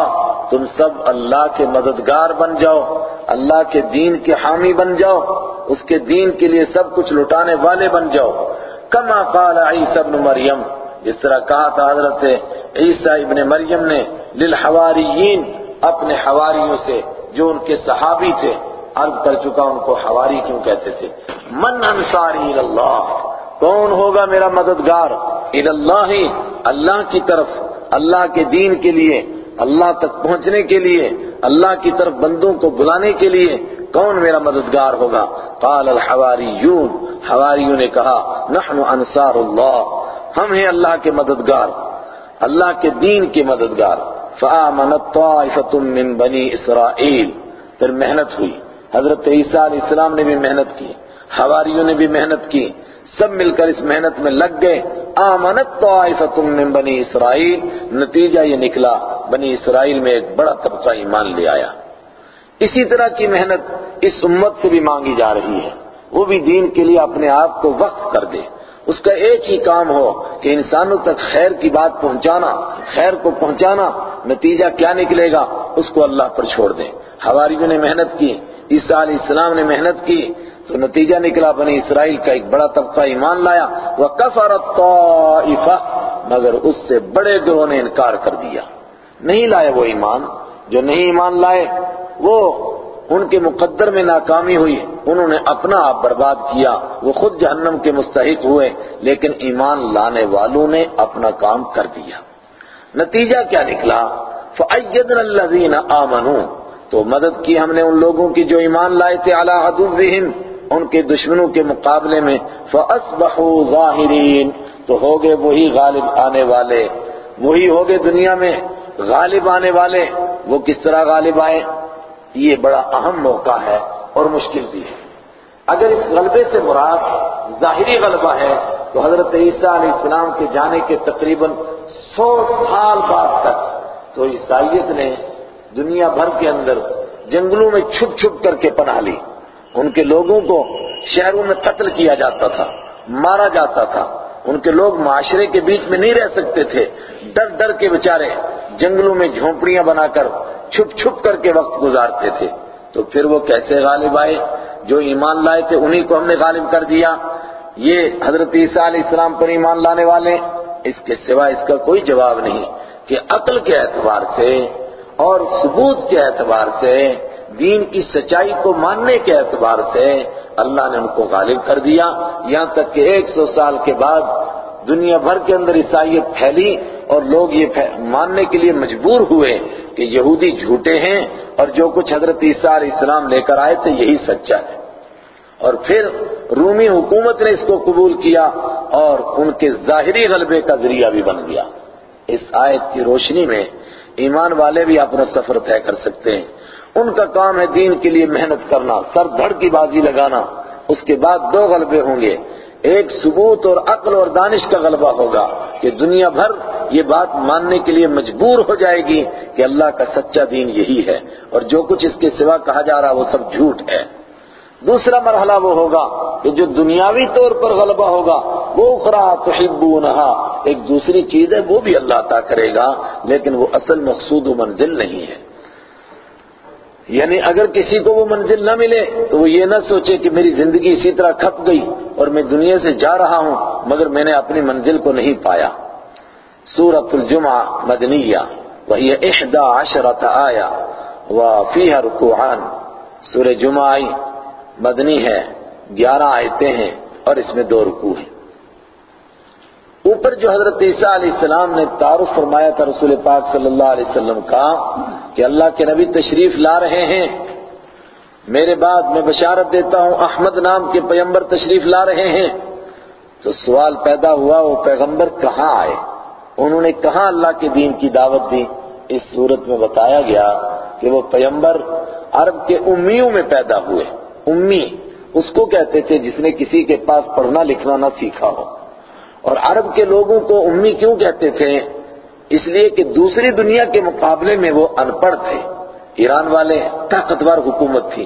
تم سب اللہ کے مددگار بن جاؤ، اللہ کے دین کے حامی بن جاؤ، اس کے دین کے لیے سب کچھ لٹانے والے بن جاؤ۔ کما قال عیسی ابن مریم، جس طرح کہا تھا حضرت عیسیٰ ابن مریم نے للحواریین، اپنے حواریوں سے، جو ان کے صحابی تھے، عرض کر چکا ان کو حواری کیوں کہتے تھے؟ من انصاری اللہ، کون ہوگا میرا مددگار؟ اللہ ہی، اللہ کی طرف، اللہ کے دین کے لیے، اللہ تک پہنچنے کے لیے، اللہ کی طرف بندوں کو بلانے کے لیے کون میرا مددگار ہوگا؟ قال الحواریون، حواریوں نے کہا، نحن انصار اللہ، ہم ہیں اللہ کے مددگار، اللہ کے دین کے مددگار۔ فآمنت طائفة من بنی اسرائیل۔ پھر محنت ہوئی۔ حضرت عیسیٰ علیہ السلام نے بھی محنت کی۔ حواریوں نے بھی محنت کی۔ سب مل کر اس محنت میں لگ گئے۔ آمنت طائفة من بنی اسرائیل۔ نتیجہ یہ نکلا، بنی اسرائیل میں ایک بڑا طبقہ ایمان لے آیا۔ اسی طرح کی محنت اس امت سے بھی مانگی جا رہی ہے۔ وہ بھی دین کے لیے اپنے آپ کو وقف کر دے۔ اس کا ایک ہی کام ہو کہ انسانوں تک خیر کی بات پہنچانا، خیر کو پہنچانا، نتیجہ کیا نکلے گا؟ اس کو اللہ پر چھوڑ دیں۔ حواریوں نے محنت کی، عیسیٰ علیہ السلام نے محنت کی، تو نتیجہ نکلا بنی اسرائیل کا ایک بڑا طبقہ ایمان لایا وہ طَائِفَةٌ، مگر اس سے بڑے گروہ نے انکار کر دیا۔ نہیں لائے وہ ایمان، جو نہیں ایمان لائے، وہ ان کے مقدر میں ناکامی ہوئی، انہوں نے اپنا آپ برباد کیا، وہ خود جہنم کے مستحق ہوئے، لیکن ایمان لانے والوں نے اپنا کام کر دیا۔ نتیجہ کیا نکلا؟ فَأَيَّدْنَا الَّذِينَ آمَنُوا۔ تو مدد کی ہم نے ان لوگوں کی جو ایمان لائے تھے، عَلَىٰ عَدُوِّهِمْ، ان کے دشمنوں کے مقابلے میں۔ فَأَصْبَحُوا ظَاهِرِينَ۔ تو ہو گئے وہی غالب آنے والے۔ وہی ہو گئے دنیا میں غالب آنے والے۔ وہ کس طرح غالب آئے؟ یہ بڑا اہم موقع ہے اور مشکل بھی ہے۔ اگر اس غلبے سے مراد ظاہری غلبہ ہے، تو حضرت عیسیٰ علیہ السلام کے جانے کے تقریباً سو سال بعد تک تو عیسائیت نے دنیا بھر کے اندر جنگلوں میں چھپ چھپ کر کے پناہ لی۔ ان کے لوگوں کو شہروں میں قتل کیا جاتا تھا، مارا جاتا تھا۔ ان کے لوگ معاشرے کے بیچ میں نہیں رہ سکتے تھے۔ ڈر ڈر کے بچارے جنگلوں میں جھونپڑیاں بنا کر چھپ چھپ کر کے وقت گزارتے تھے۔ تو پھر وہ کیسے غالب آئے؟ جو ایمان لائے تھے، انہی کو ہم نے غالب کر دیا۔ یہ حضرت عیسیٰ علیہ السلام پر ایمان لانے والے، اس کے سوا اس کا کوئی جواب نہیں کہ عقل کے اعتبار سے اور ثبوت کے اعتبار سے، دین کی سچائی کو ماننے کے اعتبار سے اللہ نے ان کو غالب کر دیا۔ یہاں تک کہ ایک سو سال کے بعد دنیا بھر کے اندر عیسائیت پھیلی اور لوگ یہ ماننے کے لیے مجبور ہوئے کہ یہودی جھوٹے ہیں اور جو کچھ حضرت عیسیٰ علیہ السلام لے کر آئے تھے یہی سچا ہے۔ اور پھر رومی حکومت نے اس کو قبول کیا اور ان کے ظاہری غلبے کا ذریعہ بھی بن گیا۔ اس آیت کی روشنی میں ایمان والے بھی اپنا سفر طے کر سکتے ہیں۔ ان کا کام ہے دین کے لیے محنت کرنا، سر دھڑ کی بازی لگانا۔ اس کے بعد دو غلبے ہوں گے۔ ایک ثبوت اور عقل اور دانش کا غلبہ ہوگا کہ دنیا بھر یہ بات ماننے کے لیے مجبور ہو جائے گی کہ اللہ کا سچا دین یہی ہے اور جو کچھ اس کے سوا کہا جا رہا وہ سب جھوٹ ہے۔ دوسرا مرحلہ وہ ہوگا کہ جو دنیاوی طور پر غلبہ ہوگا، وہ اخرا تحبونہا۔ ایک دوسری چیز ہے، وہ بھی اللہ عطا کرے گا، لیکن وہ اصل مقصود و منزل نہیں ہے۔ یعنی اگر کسی کو وہ منزل نہ ملے تو وہ یہ نہ سوچے کہ میری زندگی اسی طرح کھپ گئی اور میں دنیا سے جا رہا ہوں، مگر میں نے اپنی منزل کو نہیں پایا۔ سورة الجمعہ مدنیہ، وہی احدى عشرة آیا وفیہ رکوعان۔ سورہ جمعہ آئی مدنی ہے، گیارہ آیتیں ہیں اور اس میں دو رکوع ہیں۔ اوپر جو حضرت عیسیٰ علیہ السلام نے تعارف فرمایا تھا رسول پاک صلی اللہ علیہ وسلم کا کہ اللہ کے نبی تشریف لا رہے ہیں۔ میرے بعد میں بشارت دیتا ہوں، احمد نام کے پیغمبر تشریف لا رہے ہیں۔ تو سوال پیدا ہوا، وہ پیغمبر کہاں آئے؟ انہوں نے کہاں اللہ کے دین کی دعوت دی؟ اس صورت میں بتایا گیا کہ وہ پیغمبر عرب کے امیوں میں پیدا ہوئے۔ امی، اس کو کہتے تھے جس نے کسی کے پاس پڑھنا لکھنا نہ سیکھا ہو۔ اور عرب کے لوگوں کو امی کیوں کہتے تھے؟ اس لیے کہ دوسری دنیا کے مقابلے میں وہ ان پڑھ تھے۔ ایران والے طاقتور حکومت تھی۔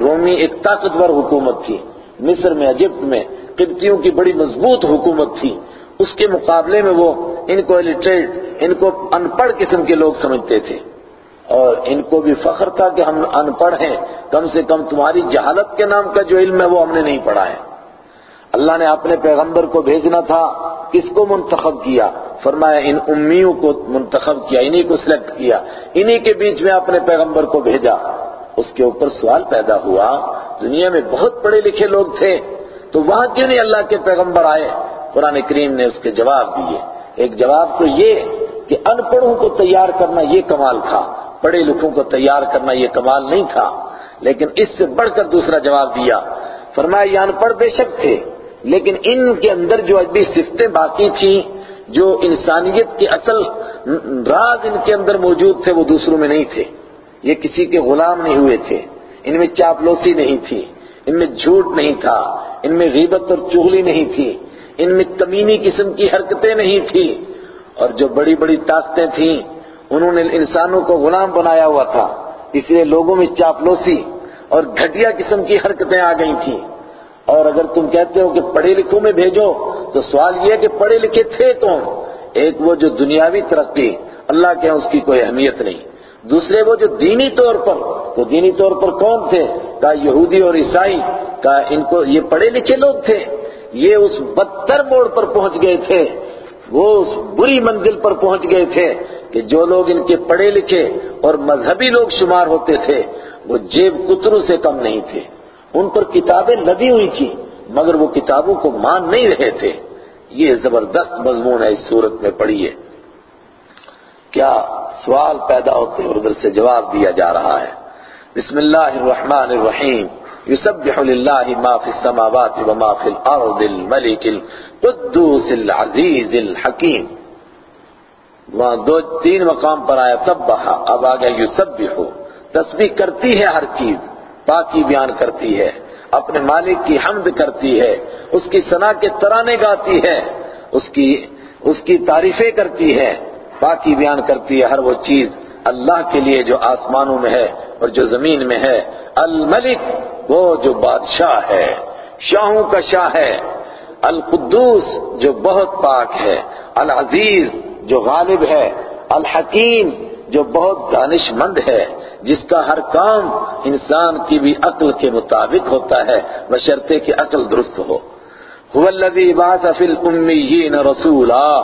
رومی ایک طاقتور حکومت تھی۔ مصر میں عجب میں قبطیوں کی بڑی مضبوط حکومت تھی۔ اس کے مقابلے میں وہ ان کو الٹریٹ ان کو ان پڑھ قسم کے لوگ سمجھتے تھے۔ اور ان کو بھی فخر تھا کہ ہم ان پڑھ ہیں۔ کم سے کم تمہاری جہالت کے نام کا جو علم ہے وہ ہم نے نہیں پڑھا ہے۔ اللہ نے اپنے پیغمبر کو بھیجنا تھا، کس کو منتخب کیا؟ فرمایا، ان امیوں کو منتخب کیا، انہی کو سلیکٹ کیا، انہی کے بیچ میں اپنے پیغمبر کو بھیجا۔ اس کے اوپر سوال پیدا ہوا، دنیا میں بہت پڑھے لکھے لوگ تھے، تو وہاں کیوں نہیں اللہ کے پیغمبر آئے؟ قرآن کریم نے اس کے جواب دیے۔ ایک جواب تو یہ کہ ان پڑھوں کو تیار کرنا یہ کمال تھا، پڑھے لکھوں کو تیار کرنا یہ کمال نہیں تھا۔ لیکن اس سے بڑھ کر دوسرا جواب دیا، فرمایا، یہ ان پڑھ بے شک تھے۔ لیکن ان کے اندر جو ابھی صفتیں باقی تھیں، جو انسانیت کے اصل راز ان کے اندر موجود تھے، وہ دوسروں میں نہیں تھے۔ یہ کسی کے غلام نہیں ہوئے تھے۔ ان میں چاپلوسی نہیں تھی۔ ان میں جھوٹ نہیں تھا۔ ان میں غیبت اور چغلی نہیں تھی۔ ان میں کمینی قسم کی حرکتیں نہیں تھی۔ اور جو بڑی بڑی طاقتیں تھیں، انہوں نے انسانوں کو غلام بنایا ہوا تھا۔ اس لیے لوگوں میں چاپلوسی اور گھٹیا قسم کی حرکتیں آ گئی تھیں۔ اور اگر تم کہتے ہو کہ پڑھے لکھوں میں بھیجو، تو سوال یہ ہے کہ پڑھے لکھے تھے کون؟ ایک وہ جو دنیاوی ترقی، اللہ کے اس کی کوئی اہمیت نہیں۔ دوسرے وہ جو دینی طور پر، تو دینی طور پر کون تھے؟ کہا یہودی اور عیسائی؟ کہا ان کو یہ پڑھے لکھے لوگ تھے؟ یہ اس بدتر موڑ پر پہنچ گئے تھے۔ وہ اس بری منزل پر پہنچ گئے تھے کہ جو لوگ ان کے پڑھے لکھے اور مذہبی لوگ شمار ہوتے تھے، وہ جیب کتروں سے کم نہیں تھے۔ ان پر کتابیں لدی ہوئی تھی، مگر وہ کتابوں کو مان نہیں رہے تھے۔ یہ زبردست مضمون ہے اس صورت میں پڑھیے۔ کیا سوال پیدا ہوتے اور ادھر سے جواب دیا جا رہا ہے۔ بسم اللہ الرحمن الرحیم۔ يسبح لله ما في السماوات وما في الارض الملك القدوس العزيز الحكيم وہاں دو، تین مقام پر آیا سبح اب آگیا یسبح تسبیح کرتی ہے ہر چیز۔ پاکی بیان کرتی ہے، اپنے مالک کی حمد کرتی ہے، اس کی ثنا کے ترانے گاتی ہے، اس کی اس کی تعریفیں کرتی ہے۔ پاکی بیان کرتی ہے ہر وہ چیز اللہ کے لیے جو آسمانوں میں ہے اور جو زمین میں ہے۔ الملک وہ جو بادشاہ ہے، شاہوں کا شاہ ہے۔ القدوس جو بہت پاک ہے۔ العزیز جو غالب ہے۔ الحکیم جو بہت دانش مند ہے، جس کا ہر کام انسان کی بھی عقل کے مطابق ہوتا ہے، بشرطے کہ عقل درست ہو۔ الذی بعث فی الامیین رسولا۔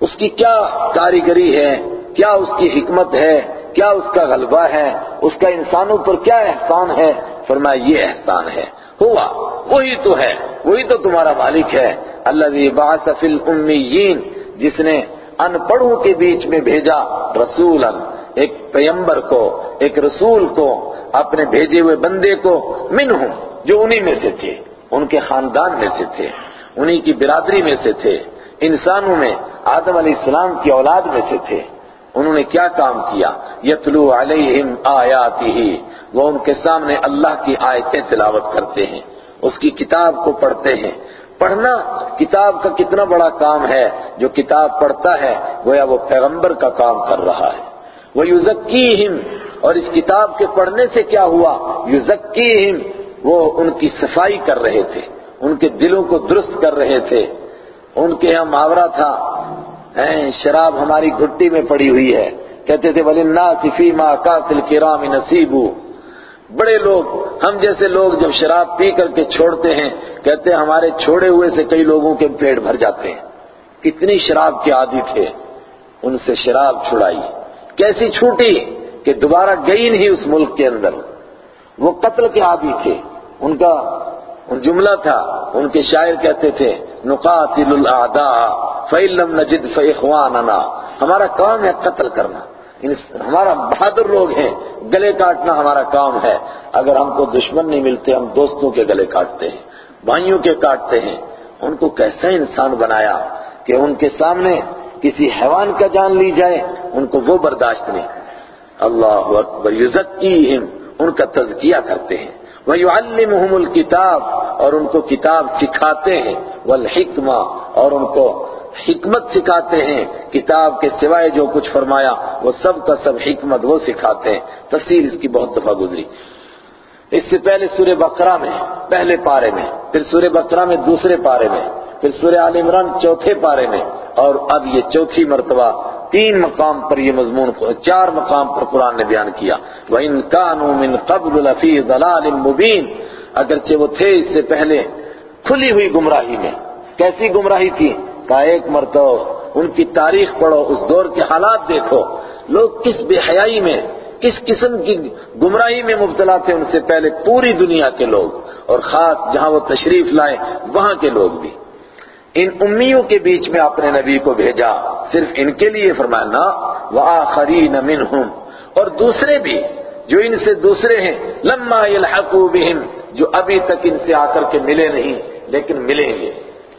اس کی کیا کاریگری ہے؟ کیا اس کی حکمت ہے؟ کیا اس کا غلبہ ہے؟ اس کا انسانوں پر کیا احسان ہے؟ فرمایا، یہ احسان ہے۔ ہوا، وہی تو ہے۔ وہی تو تمہارا مالک ہے۔ الذی بعث فی الامیین، جس نے ان پڑھوں کے بیچ میں بھیجا رسولا، ایک پیمبر کو، ایک رسول کو، اپنے بھیجے ہوئے بندے کو، منہم، جو انہی میں سے تھے، ان کے خاندان میں سے تھے، انہی کی برادری میں سے تھے، انسانوں میں، آدم علیہ السلام کی اولاد میں سے تھے۔ انہوں نے کیا کام کیا؟ یتلو علیہم آیاتی ہی وہ ان کے سامنے اللہ کی آیتیں تلاوت کرتے ہیں، اس کی کتاب کو پڑھتے ہیں۔ پڑھنا کتاب کا کتنا بڑا کام ہے، جو کتاب پڑھتا ہے، گویا وہ پیغمبر کا کام کر رہا ہے۔ وہ یوزکیہم اور اس کتاب کے پڑھنے سے کیا ہوا؟ یوزکیہم وہ ان کی صفائی کر رہے تھے، ان کے دلوں کو درست کر رہے تھے۔ ان کے یہاں محاورہ تھا شراب ہماری گھٹی میں پڑی ہوئی ہے۔ کہتے تھے، وَلِلنَّاسِ فِي مَا قَاتِلْ كِرَامِ نَصِيبُ۔ بڑے لوگ، ہم جیسے لوگ جب شراب پی کر کے چھوڑتے ہیں، کہتے ہیں ہمارے چھوڑے ہوئے سے کئی لوگوں کے پیٹ بھر جاتے ہیں۔ کتنی شراب کے عادی تھے، ان سے شراب چھڑائی۔ کیسی چھوٹی کہ دوبارہ گئی نہیں اس ملک کے اندر۔ وہ قتل کے عادی تھے۔ ان کا جملہ تھا، ان کے شاعر کہتے تھے، نقاتل الاعداء فَإِلَّمْ نَجِدْ فَإِخْوَانَنَا۔ ہمارا کام ہے قتل کرنا۔ ہمارا بہادر لوگ ہیں، گلے کاٹنا ہمارا کام ہے۔ اگر ہم کو دشمن نہیں ملتے، ہم دوستوں کے گلے کاٹتے ہیں، بھائیوں کے کاٹتے ہیں۔ ان کو کیسا انسان بنایا کہ ان کے سامنے کسی حیوان کا جان لی جائے، ان کو وہ برداشت نہیں۔ اللہ اکبر، یزکیہم، ان کا تزکیہ کرتے ہیں۔ وَيُعَلِّمُهُمُ الْكِتَابِ اور ان کو کتاب سکھاتے ہیں۔ والحکمہ، اور ان کو حکمت سکھاتے ہیں۔ کتاب کے سوائے جو کچھ فرمایا، وہ سب کا سب حکمت وہ سکھاتے ہیں۔ تفصیل اس کی بہت دفعہ گزری۔ اس سے پہلے سورہ بقرہ میں، پہلے پارے میں، پھر سورہ بقرہ میں دوسرے پارے میں، پھر سورہ عال عمران چوتھے پارے میں، اور اب یہ چوتھی مرتبہ تین مقام پر یہ مضمون چار مقام پر قرآن نے بیان کیا۔ وَإِن كَانُوا مِن قَبْلُ لَفِي ضَلَالٍ مُبِينٍ۔ اگرچہ وہ تھے اس سے پہلے، کھلی ہوئی گمراہی میں۔ کیسی گمراہی تھی؟ کہا ایک مرتبہ ان کی تاریخ پڑھو، اس دور کے حالات دیکھو۔ لوگ کس بے حیائی میں، کس قسم کی گمراہی میں مبتلا تھے، ان سے پہلے پوری دنیا کے لوگ، اور خاص جہاں وہ تشریف لائے وہاں کے لوگ بھی۔ ان امیوں کے بیچ میں اپنے نبی کو بھیجا، صرف ان کے لیے فرمایا نا وآخرین منہم۔ اور دوسرے بھی، جو ان سے دوسرے ہیں، لما يلحقوا بهم جو ابھی تک ان سے آ کر کے ملے نہیں، لیکن ملیں گے۔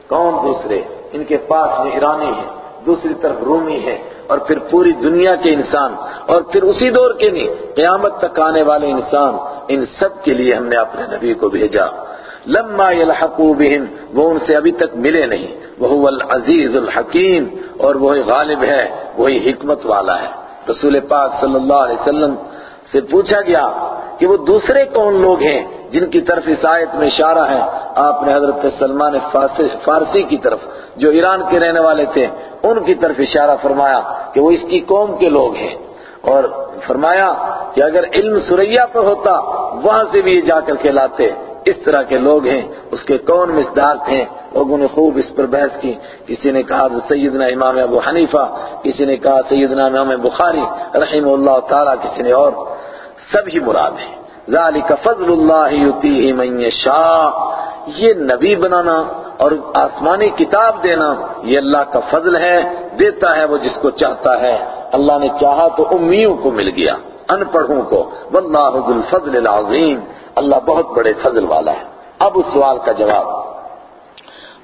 کون دوسرے؟ ان کے پاس میں ایرانی ہیں دوسری طرف رومی ہے، اور پھر پوری دنیا کے انسان، اور پھر اسی دور کے نہیں قیامت تک آنے والے انسان، ان سب کے لیے ہم نے اپنے نبی کو بھیجا۔ لما يلحقوا بهم وہ ان سے ابھی تک ملے نہیں۔ وہ العزیز الحکیم، اور وہی غالب ہے، وہی حکمت والا ہے۔ رسول پاک صلی اللہ علیہ وسلم سے پوچھا گیا کہ وہ دوسرے کون لوگ ہیں؟ جن کی طرف اس آیت میں اشارہ ہے، آپ نے حضرت سلمان فارسی کی طرف، جو ایران کے رہنے والے تھے، ان کی طرف اشارہ فرمایا کہ وہ اس کی قوم کے لوگ ہیں۔ اور فرمایا کہ اگر علم سریا پر ہوتا، وہاں سے بھی یہ جا کر کے لاتے۔ اس طرح کے لوگ ہیں، اس کے کون مصداق ہیں؟ لوگوں نے خوب اس پر بحث کی۔ کسی نے کہا سیدنا امام ابو حنیفہ، کسی نے کہا سیدنا امام بخاری رحمہ اللہ تعالی، کسی نے اور۔ سب ہی مراد ہیں۔ ذالک فضل اللہ یتیہ من یشاء۔ یہ نبی بنانا اور آسمانی کتاب دینا، یہ اللہ کا فضل ہے، دیتا ہے وہ جس کو چاہتا ہے۔ اللہ نے چاہا تو امیوں کو مل گیا، ان پڑھوں کو۔ واللہ ذو الفضل العظیم۔ اللہ بہت بڑے فضل والا ہے۔ اب اس سوال کا جواب۔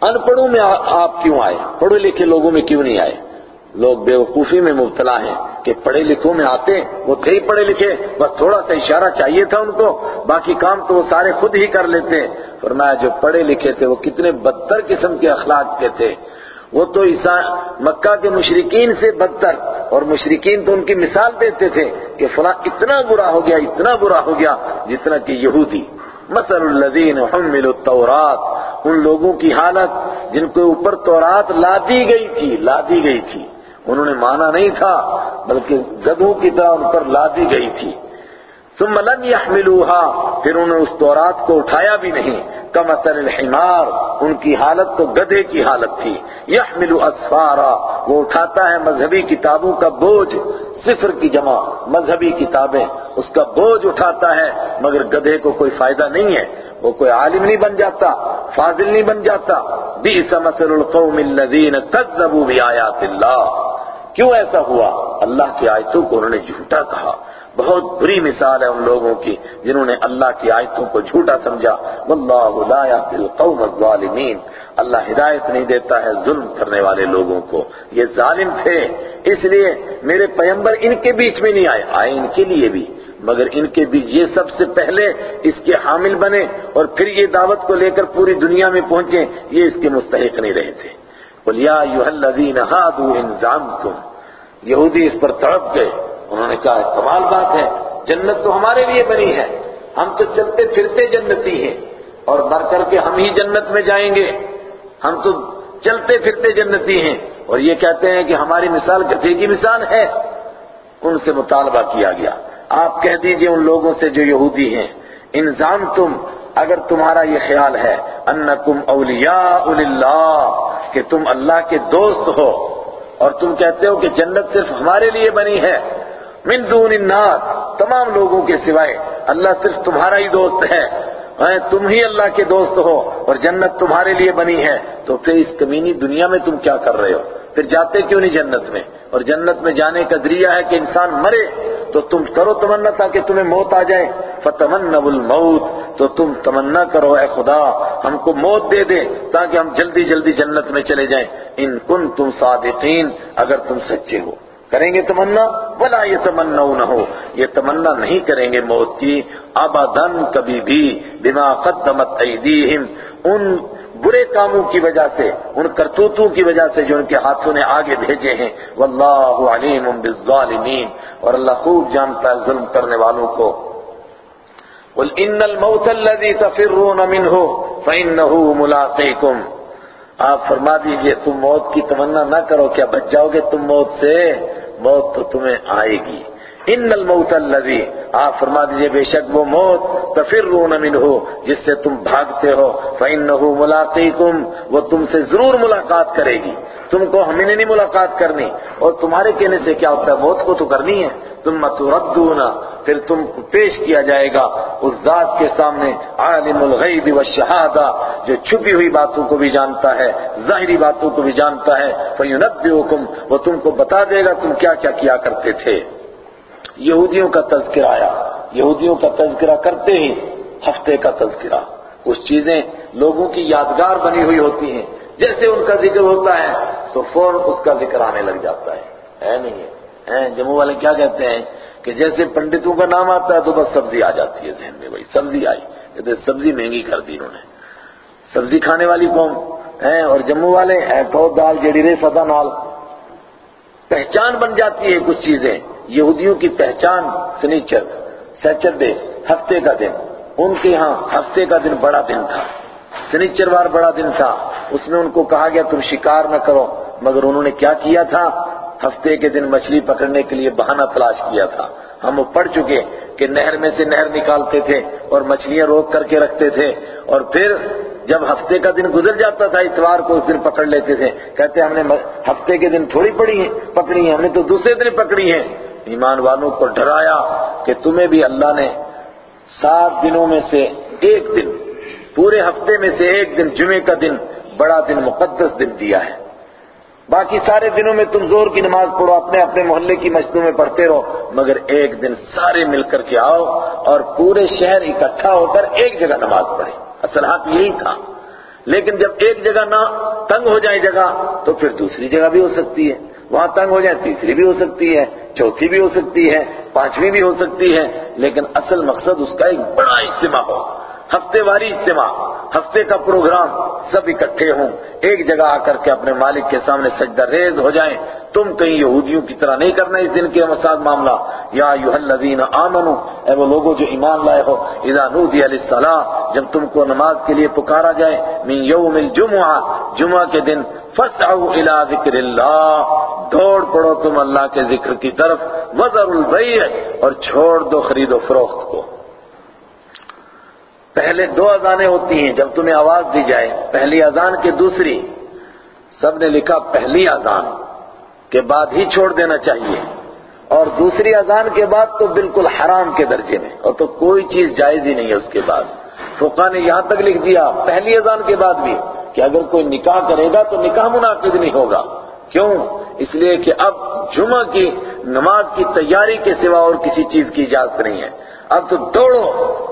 ان پڑھوں میں آپ کیوں آئے؟ پڑھے لکھے لوگوں میں کیوں نہیں آئے؟ لوگ بے وقوفی میں مبتلا ہیں کہ پڑھے لکھوں میں آتے، وہ تھے ہی پڑھے لکھے، بس تھوڑا سا اشارہ چاہیے تھا ان کو، باقی کام تو وہ سارے خود ہی کر لیتے۔ فرمایا جو پڑھے لکھے تھے وہ کتنے بدتر قسم کے اخلاق کے تھے۔ وہ تو مکہ کے مشرقین سے بدتر، اور مشرقین تو ان کی مثال دیتے تھے کہ فلاں اتنا برا ہو گیا، اتنا برا ہو گیا جتنا کہ یہودی۔ مثل الذین حملوا التورات، ان لوگوں کی حالت جن کے اوپر تورات لا دی گئی تھی، لا دی گئی تھی۔ انہوں نے مانا نہیں تھا، بلکہ گدھوں کی طرح ان پر لا دی گئی تھی۔ ثم لم يحملوها، پھر انہوں نے اس تورات کو اٹھایا بھی نہیں۔ کمثل الحمار، ان کی حالت تو گدھے کی حالت تھی۔ يحمل اسفارا وہ اٹھاتا ہے مذہبی کتابوں کا بوجھ۔ صفر کی جمع مذہبی کتابیں، اس کا بوجھ اٹھاتا ہے، مگر گدھے کو کوئی فائدہ نہیں ہے۔ وہ کوئی عالم نہیں بن جاتا، فاضل نہیں بن جاتا۔ بئس مثل القوم الذين كذبوا بآيات الله کیوں ایسا ہوا؟ اللہ کی آیتوں کو انہوں نے جھوٹا کہا۔ بہت بری مثال ہے ان لوگوں کی جنہوں نے اللہ کی آیتوں کو جھوٹا سمجھا۔ واللہ لا يهدي القوم الظالمین۔ اللہ ہدایت نہیں دیتا ہے ظلم کرنے والے لوگوں کو۔ یہ ظالم تھے، اس لیے میرے پیمبر ان کے بیچ میں نہیں آئے آئے ان کے لیے بھی۔ مگر ان کے بیچ یہ سب سے پہلے اس کے حامل بنے اور پھر یہ دعوت کو لے کر پوری دنیا میں پہنچے، یہ اس کے مستحق نہیں رہے تھے۔ بولیا یو الذین ہادو انزام تم یہودی اس پر تڑپ گئے۔ انہوں نے کہا، کمال بات ہے، جنت تو ہمارے لیے بنی ہے۔ ہم تو چلتے پھرتے جنتی ہیں اور مر کر کے ہم ہی جنت میں جائیں گے۔ ہم تو چلتے پھرتے جنتی ہیں۔ اور یہ کہتے ہیں کہ ہماری مثال گدھے کی مثال ہے۔ ان سے مطالبہ کیا گیا۔ آپ کہہ دیجیے ان لوگوں سے جو یہودی ہیں انزام تم، اگر تمہارا یہ خیال ہے، انکم اولیاء اللہ کہ تم اللہ کے دوست ہو، اور تم کہتے ہو کہ جنت صرف ہمارے لیے بنی ہے، من دون الناس، تمام لوگوں کے سوائے، اللہ صرف تمہارا ہی دوست ہے تم ہی اللہ کے دوست ہو، اور جنت تمہارے لیے بنی ہے، تو پھر اس کمینی دنیا میں تم کیا کر رہے ہو؟ پھر جاتے کیوں نہیں جنت میں؟ اور جنت میں جانے کا ذریعہ ہے کہ انسان مرے، تو تم کرو تمنا تاکہ تمہیں موت آ جائے۔ فتمنوا الموت، تو تم تمنا کرو اے خدا، ہم کو موت دے دے تاکہ ہم جلدی جلدی جنت میں چلے جائیں۔ ان کن تم صادقین، اگر تم سچے ہو۔ کریں گے تمنا؟ بلا یہ تمنا نہ ہو یہ تمنا نہیں کریں گے موت کی۔ ابدن کبھی بھی، بما قدمت ایدیہم ان برے کاموں کی وجہ سے، ان کرتوتوں کی وجہ سے جو ان کے ہاتھوں نے آگے بھیجے ہیں۔ واللہ علیم بالظالمین۔ اور اللہ خوب جانتا ہے ظلم کرنے والوں کو۔ قل ان الموت الذي تفرون منه فانه ملاقيكم آپ فرما دیجیے، تم موت کی تمنا نہ کرو، کیا بچ جاؤ گے تم موت سے؟ موت تو تمہیں آئے گی۔ ان الموت الذی آپ فرما دیجیے بے شک وہ موت، تفرون منہ، جس سے تم بھاگتے ہو، فإنه ملاقیکم وہ تم سے ضرور ملاقات کرے گی۔ تم کو ہمیں نہیں ملاقات کرنی۔ اور تمہارے کہنے سے کیا ہوتا ہے؟ موت کو تو کرنی ہے۔ تم تردون، پھر تم پیش کیا جائے گا اس ذات کے سامنے، عالم الغیب والشہادہ، جو چھپی ہوئی باتوں کو بھی جانتا ہے، ظاہری باتوں کو بھی جانتا ہے۔ فینبئکم وہ تم کو بتا دے گا تم کیا کیا کیا کرتے تھے۔ یہودیوں کا تذکرہ آیا۔ یہودیوں کا تذکرہ کرتے ہی ہفتے کا تذکرہ۔ کچھ چیزیں لوگوں کی یادگار بنی ہوئی ہوتی ہیں۔ جیسے ان کا ذکر ہوتا ہے، تو فوراً اس کا ذکر آنے لگ جاتا ہے۔ ہے نہیں ہے۔ جموں والے کیا کہتے ہیں کہ جیسے پنڈتوں کا نام آتا ہے تو بس سبزی آ جاتی ہے ذہن میں، بھائی سبزی آئی۔ کہتے سبزی مہنگی کر دی انہوں نے۔ سبزی کھانے والی قوم۔ ہے اور جموں والے کہو دال جڑی رے فدا نال پہچان بن جاتی ہے کچھ چیزیں۔ یہودیوں کی پہچان سنیچر سیچرڈے ہفتے کا دن۔ ان کے ہاں ہفتے کا دن بڑا دن تھا۔ سنیچر وار بڑا دن تھا۔ اس میں ان کو کہا گیا، تم شکار نہ کرو۔ مگر انہوں نے کیا کیا تھا؟ ہفتے کے دن مچھلی پکڑنے کے لیے بہانہ تلاش کیا تھا۔ ہم وہ پڑھ چکے کہ نہر میں سے نہر نکالتے تھے اور مچھلیاں روک کر کے رکھتے تھے۔ اور پھر جب ہفتے کا دن گزر جاتا تھا، اتوار کو اس دن پکڑ لیتے تھے۔ کہتے ہم نے ہفتے کے دن تھوڑی پڑی ہیں، پکڑی ہیں، ہم نے تو دوسرے دن پکڑی ہیں۔ ایمان والوں کو ڈرایا کہ تمہیں بھی اللہ نے سات دنوں میں سے ایک دن، پورے ہفتے میں سے ایک دن جمعے کا دن، بڑا دن مقدس دن دیا ہے۔ باقی سارے دنوں میں تم زور کی نماز پڑھو، اپنے اپنے محلے کی مسجدوں میں پڑھتے رہو، مگر ایک دن سارے مل کر کے آؤ اور پورے شہر اکٹھا ہو کر ایک جگہ نماز پڑھے اصل حق یہی تھا۔ لیکن جب ایک جگہ نہ تنگ ہو جائے جگہ، تو پھر دوسری جگہ بھی ہو سکتی ہے۔ وہاں تنگ ہو جائے تیسری بھی ہو سکتی ہے، چوتھی بھی ہو سکتی ہے، پانچویں بھی ہو سکتی ہے، لیکن اصل مقصد اس کا ایک بڑا اجتماع ہو۔ ہفتے واری اجتماع، ہفتے کا پروگرام، سب اکٹھے ہوں۔ ایک جگہ آ کر کے اپنے مالک کے سامنے سجدہ ریز ہو جائیں۔ تم کہیں یہودیوں کی طرح نہیں کرنا اس دن کے مساد معاملہ۔ یا ایوہ الذین آمنوا، اے وہ لوگوں جو ایمان لائے ہو، اذا نودی علی الصلاة جب تم کو نماز کے لیے پکارا جائے، من یوم الجمعہ، جمعہ کے دن فسعوا الى ذکر اللہ۔ دوڑ پڑو تم اللہ کے ذکر کی طرف، وذر البیع اور چھوڑ دو خرید و فروخت کو۔ پہلے دو اذانیں ہوتی ہیں، جب تمہیں آواز دی جائے، پہلی اذان کے دوسری۔ سب نے لکھا پہلی اذان، کے بعد ہی چھوڑ دینا چاہیے۔ اور دوسری اذان کے بعد تو بالکل حرام کے درجے میں، اور تو کوئی چیز جائز ہی نہیں ہے اس کے بعد۔ فقہ نے یہاں تک لکھ دیا، پہلی اذان کے بعد بھی، کہ اگر کوئی نکاح کرے گا تو نکاح منعقد نہیں ہوگا۔ کیوں؟ اس لیے کہ اب جمعہ کی نماز کی تیاری کے سوا اور کسی چیز کی اجازت نہیں ہے۔ اب تو دوڑو،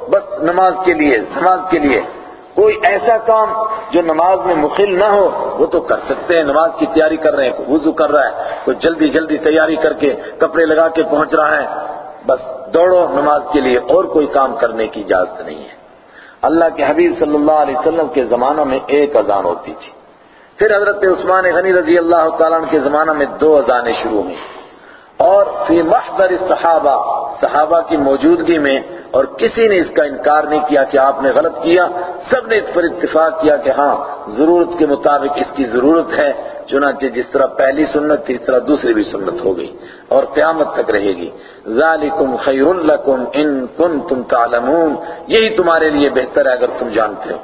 بس نماز کے لیے، نماز کے لیے۔ کوئی ایسا کام جو نماز میں مخل نہ ہو، وہ تو کر سکتے ہیں، نماز کی تیاری کر رہے ہیں، کوئی وضو کر رہا ہے، کوئی جلدی جلدی تیاری کر کے کپڑے لگا کے پہنچ رہا ہے۔ بس دوڑو، نماز کے لیے اور کوئی کام کرنے کی اجازت نہیں ہے۔ اللہ کے حبیب صلی اللہ علیہ وسلم کے زمانہ میں ایک اذان ہوتی تھی۔ پھر حضرت عثمان غنی رضی اللہ تعالیٰ کے زمانہ میں دو اذانیں شروع ہوئی اور فی محضر صحابہ صحابہ کی موجودگی میں اور کسی نے اس کا انکار نہیں کیا کہ آپ نے غلط کیا، سب نے اس پر اتفاق کیا کہ ہاں ضرورت کے مطابق اس کی ضرورت ہے، چنانچہ جس طرح پہلی سنت تھی، اس طرح دوسری بھی سنت ہو گئی اور قیامت تک رہے گی۔ ذالکم خیر لکم ان کنتم تعلمون۔ یہی تمہارے لیے بہتر ہے اگر تم جانتے ہو۔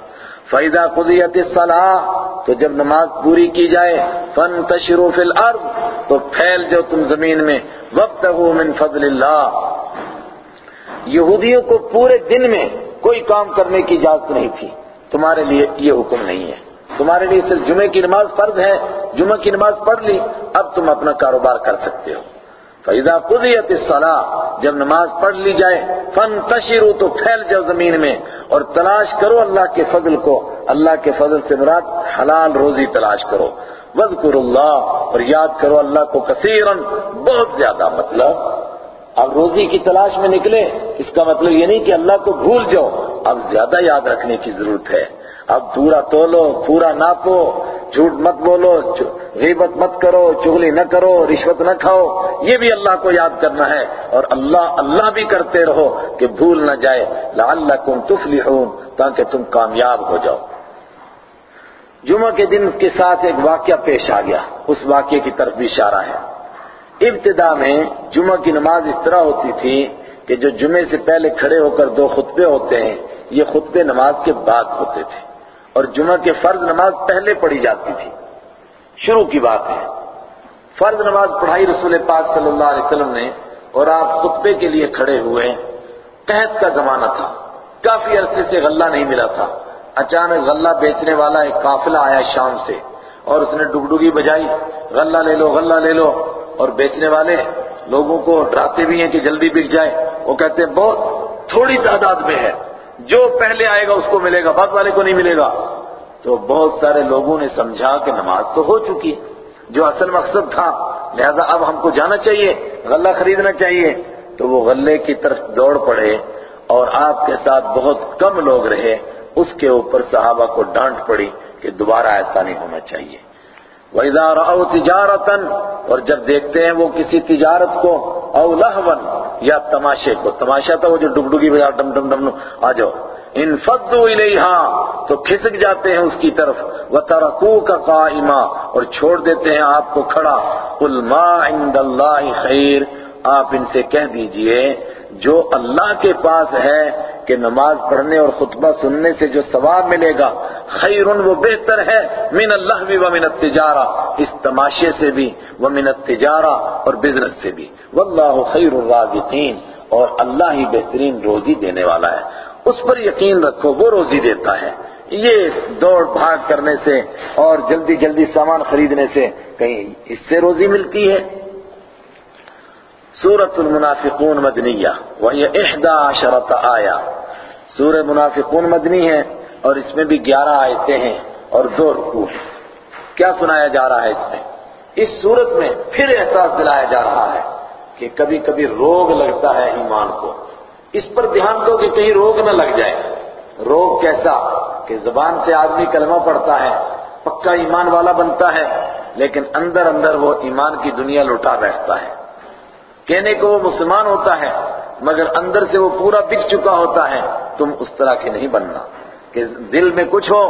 فَإِذَا قُضِيَتِ الصَّلَاةِ، تو جب نماز پوری کی جائے، فَانْتَشِرُوا فِي الْأَرْضِ، تو پھیل جو تم زمین میں وَابْتَغُوا مِنْ فَضْلِ اللَّهِ۔ یہودیوں کو پورے دن میں کوئی کام کرنے کی اجازت نہیں تھی۔ تمہارے لیے یہ حکم نہیں ہے۔ تمہارے لیے صرف جمعے کی نماز فرض ہے۔ جمعہ کی نماز پڑھ لی، اب تم اپنا کاروبار کر سکتے ہو۔ فَإِذَا قُضِيَتِ الصَّلَاةِ، جب نماز پڑھ لی جائے، فَانْتَشِرُوا تو پھیل جاؤ زمین میں اور تلاش کرو اللہ کے فضل کو، اللہ کے فضل سے مراد حلال روزی تلاش کرو۔ وَذْكُرُ اللَّهِ اور یاد کرو اللہ کو کثیراً، بہت زیادہ مطلب۔ اب روزی کی تلاش میں نکلے، اس کا مطلب یہ نہیں کہ اللہ کو بھول جاؤ، اب زیادہ یاد رکھنے کی ضرورت ہے۔ اب پورا تولو، پورا ناپو جھوٹ مت بولو غیبت مت کرو، چغلی نہ کرو، رشوت نہ کھاؤ، یہ بھی اللہ کو یاد کرنا ہے۔ اور اللہ اللہ بھی کرتے رہو کہ بھول نہ جائے۔ لعلکم تفلحون، تاکہ تم کامیاب ہو جاؤ۔ جمعہ کے دن کے ساتھ ایک واقعہ پیش آ گیا۔ اس واقعے کی طرف بھی اشارہ ہے۔ ابتدا میں جمعہ کی نماز اس طرح ہوتی تھی کہ جو جمعے سے پہلے کھڑے ہو کر دو خطبے ہوتے ہیں، یہ خطبے نماز کے بعد ہوتے تھے۔ اور جمعہ کے فرض نماز پہلے پڑھی جاتی تھی۔ شروع کی بات ہے۔ فرض نماز پڑھائی رسول پاک صلی اللہ علیہ وسلم نے اور آپ خطبے کے لیے کھڑے ہوئے۔ قحط کا زمانہ تھا۔ کافی عرصے سے غلہ نہیں ملا تھا۔ اچانک غلہ بیچنے والا ایک قافلہ آیا شام سے اور اس نے ڈگڈگی بجائی۔ غلہ لے لو، غلہ لے لو۔ اور بیچنے والے لوگوں کو ڈراتے بھی ہیں کہ جلدی بک جائے۔ وہ کہتے ہیں، بہت تھوڑی تعداد میں ہے۔ جو پہلے آئے گا اس کو ملے گا، بعد والے کو نہیں ملے گا۔ تو بہت سارے لوگوں نے سمجھا کہ نماز تو ہو چکی جو اصل مقصد تھا، لہذا اب ہم کو جانا چاہیے، غلہ خریدنا چاہیے۔ تو وہ غلے کی طرف دوڑ پڑے اور آپ کے ساتھ بہت کم لوگ رہے۔ اس کے اوپر صحابہ کو ڈانٹ پڑی کہ دوبارہ ایسا نہیں ہونا چاہیے۔ وَإِذَا رَأَوْا تِجَارَةً، اور جب دیکھتے ہیں وہ کسی تجارت کو او لہون یا تماشے کو، تماشا تھا وہ جو ڈگڈگی بجا، ڈم ڈم ڈم، آ جاؤ۔ انفضوا الیہا تو کھسک جاتے ہیں اس کی طرف۔ وَتَرَكُوكَ قَائِمًا، اور چھوڑ دیتے ہیں آپ کو کھڑا۔ قُلْ مَا عِنْدَ اللَّهِ خَيْرٌ، آپ ان سے کہہ دیجیے، جو اللہ کے پاس ہے کہ نماز پڑھنے اور خطبہ سننے سے جو ثواب ملے گا خیرن وہ بہتر ہے من اللہ بھی و من التجارہ، اس تماشے سے بھی، و من التجارہ اور بزنس سے بھی۔ واللہ خیر الرازقین، اور اللہ ہی بہترین روزی دینے والا ہے۔ اس پر یقین رکھو، وہ روزی دیتا ہے۔ یہ دوڑ بھاگ کرنے سے اور جلدی جلدی سامان خریدنے سے کہیں اس سے روزی ملتی ہے۔ سورت المنافقون مدنیہ، وہی احدا شرط آیا سورہ منافقون مدنی ہے۔ اور اس میں بھی گیارہ آیتیں ہیں اور دو رکوع۔ کیا سنایا جا رہا ہے اس میں؟ اس صورت میں پھر احساس دلایا جا رہا ہے کہ کبھی کبھی روگ لگتا ہے ایمان کو۔ اس پر دھیان دو کہ کہیں روگ نہ لگ جائے۔ روگ کیسا کہ زبان سے آدمی کلمہ پڑتا ہے، پکا ایمان والا بنتا ہے، لیکن اندر اندر وہ ایمان کی دنیا لٹا بیٹھتا ہے۔ کہنے کو وہ مسلمان ہوتا ہے، مگر اندر سے وہ پورا بک چکا ہوتا ہے، تم اس طرح کے نہیں بننا۔ کہ دل میں کچھ ہو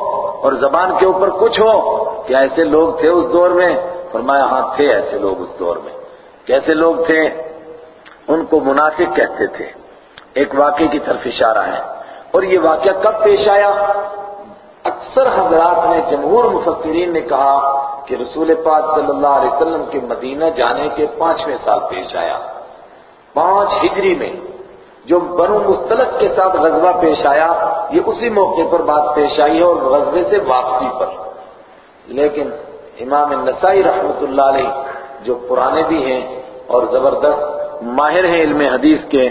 اور زبان کے اوپر کچھ ہو، کہ ایسے لوگ تھے اس دور میں؟ فرمایا ہاں تھے ایسے لوگ اس دور میں۔ کیسے لوگ تھے، ان کو منافق کہتے تھے۔ ایک واقعے کی طرف اشارہ ہے۔ اور یہ واقعہ کب پیش آیا؟ اکثر حضرات نے، جمہور مفسرین نے کہا کہ رسول پاک صلی اللہ علیہ وسلم کے مدینہ جانے کے پانچویں سال پیش آیا۔ پانچ ہجری میں جو بنو مستلق کے ساتھ غزوہ پیش آیا، یہ اسی موقع پر بات پیش آئی ہے اور غزوے سے واپسی پر۔ لیکن امام نسائی رحمت اللہ علیہ، جو پرانے بھی ہیں اور زبردست ماہر ہیں علم حدیث کے،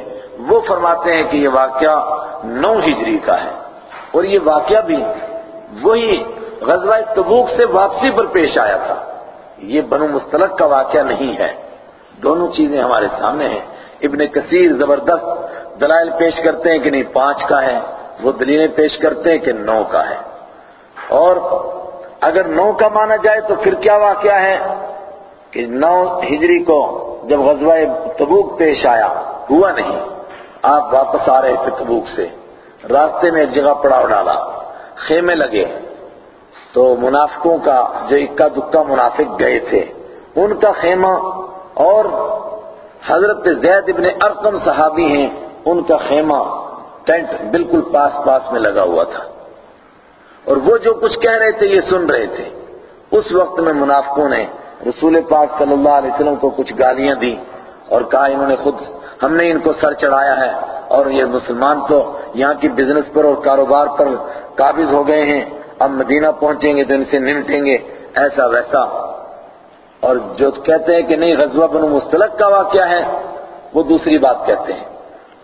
وہ فرماتے ہیں کہ یہ واقعہ نو ہجری کا ہے۔ اور یہ واقعہ بھی وہی غزوہ تبوک سے واپسی پر پیش آیا تھا۔ یہ بنو مستلق کا واقعہ نہیں ہے۔ دونوں چیزیں ہمارے سامنے ہیں۔ ابن کثیر زبردست دلائل پیش کرتے ہیں کہ نہیں، پانچ کا ہے، وہ دلیلیں پیش کرتے ہیں کہ نو کا ہے۔ اور اگر نو کا مانا جائے تو پھر کیا واقعہ ہے؟ کہ نو ہجری کو جب غزوہ تبوک پیش آیا، ہوا نہیں۔ آپ واپس آ رہے تھے تبوک سے۔ راستے میں ایک جگہ پڑاؤ ڈالا۔ خیمے لگے۔ تو منافقوں کا، جو اکا دکا منافق گئے تھے، ان کا خیمہ اور حضرت زید ابن ارقم صحابی ہیں ان کا خیمہ ٹینٹ بالکل پاس پاس میں لگا ہوا تھا۔ اور وہ جو کچھ کہہ رہے تھے، یہ سن رہے تھے۔ اس وقت میں منافقوں نے رسول پاک صلی اللہ علیہ وسلم کو کچھ گالیاں دی اور کہا، انہوں نے خود، ہم نے ان کو سر چڑھایا ہے اور یہ مسلمان تو یہاں کی بزنس پر اور کاروبار پر قابض ہو گئے ہیں۔ اب مدینہ پہنچیں گے تو ان سے نمٹیں گے، ایسا ویسا۔ اور جو کہتے ہیں کہ نہیں، غزوہ بنو مستلق کا واقعہ ہے، وہ دوسری بات کہتے ہیں۔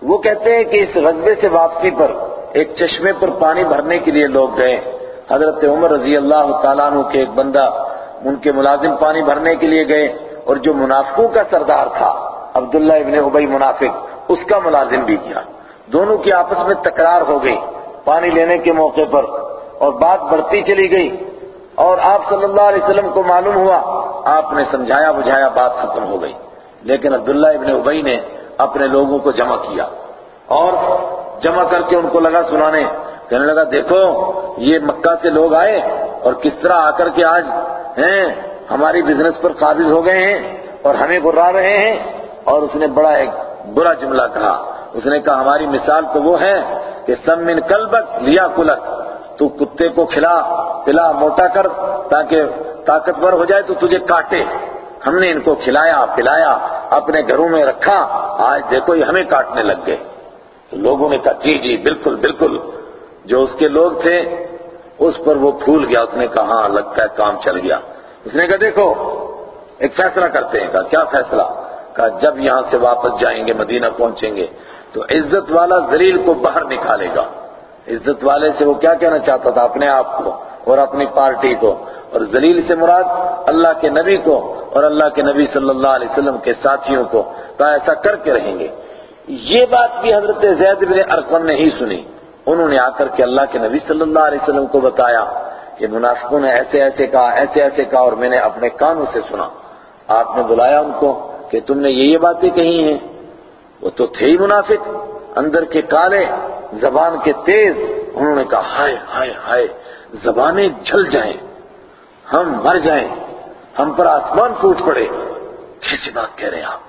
وہ کہتے ہیں کہ اس غزبے سے واپسی پر، ایک چشمے پر پانی بھرنے کے لیے لوگ گئے۔ حضرت عمر رضی اللہ تعالیٰ عنہ کے ایک بندہ ان کے ملازم پانی بھرنے کے لیے گئے اور جو منافقوں کا سردار تھا، عبداللہ ابن عبی منافق، اس کا ملازم بھی کیا۔ دونوں کی آپس میں تکرار ہو گئی پانی لینے کے موقع پر اور بات بڑھتی چلی گئی۔ اور آپ صلی اللہ علیہ وسلم کو معلوم ہوا، آپ نے سمجھایا بجھایا بات ختم ہو گئی۔ لیکن عبداللہ ابن عبی نے اپنے لوگوں کو جمع کیا اور جمع کر کے ان کو لگا سنانے کہنے لگا، دیکھو، یہ مکہ سے لوگ آئے اور کس طرح آ کر کے آج ہیں، ہماری بزنس پر قابض ہو گئے ہیں اور ہمیں گرا رہے ہیں۔ اور اس نے بڑا ایک برا جملہ کہا۔ اس نے کہا، ہماری مثال تو وہ ہے کہ سم من کلبک لیا کلک، تو کتے کو کھلا، پلا موٹا کر تاکہ طاقتور ہو جائے تو تجھے کاٹے۔ ہم نے ان کو کھلایا، پلایا، اپنے گھروں میں رکھا، آج دیکھو یہ ہمیں کاٹنے لگ گئے۔ تو لوگوں نے کہا جی جی بالکل بالکل۔ جو اس کے لوگ تھے، اس پر وہ پھول گیا، اس نے کہا ہاں لگتا ہے کام چل گیا۔ اس نے کہا، دیکھو، ایک فیصلہ کرتے ہیں۔ کہا، کیا فیصلہ؟ کہا، جب یہاں سے واپس جائیں گے، مدینہ پہنچیں گے، تو عزت والا ذلیل کو باہر نکالے گا۔ عزت والے سے وہ کیا کہنا چاہتا تھا؟ اپنے آپ کو اور اپنی پارٹی کو۔ اور ذلیل سے مراد اللہ کے نبی کو۔ اور اللہ کے نبی صلی اللہ علیہ وسلم کے ساتھیوں کو تو ایسا کر کے رہیں گے۔ یہ بات بھی حضرت زید بن ارقم نے ہی سنی۔ انہوں نے آ کر کے اللہ کے نبی صلی اللہ علیہ وسلم کو بتایا کہ منافقوں نے ایسے ایسے کہا، ایسے ایسے کہا اور میں نے اپنے کانوں سے سنا۔ آپ نے بلایا ان کو کہ تم نے یہ یہ باتیں کہی ہیں۔ وہ تو تھے ہی منافق۔ اندر کے کالے، زبان کے تیز۔ انہوں نے کہا، ہائے ہائے ہائے، زبانیں جھل جائیں۔ ہم مر جائیں۔ ہم پر آسمان پھوٹ پڑے۔ کیسی جی بات کہہ رہے ہیں آپ؟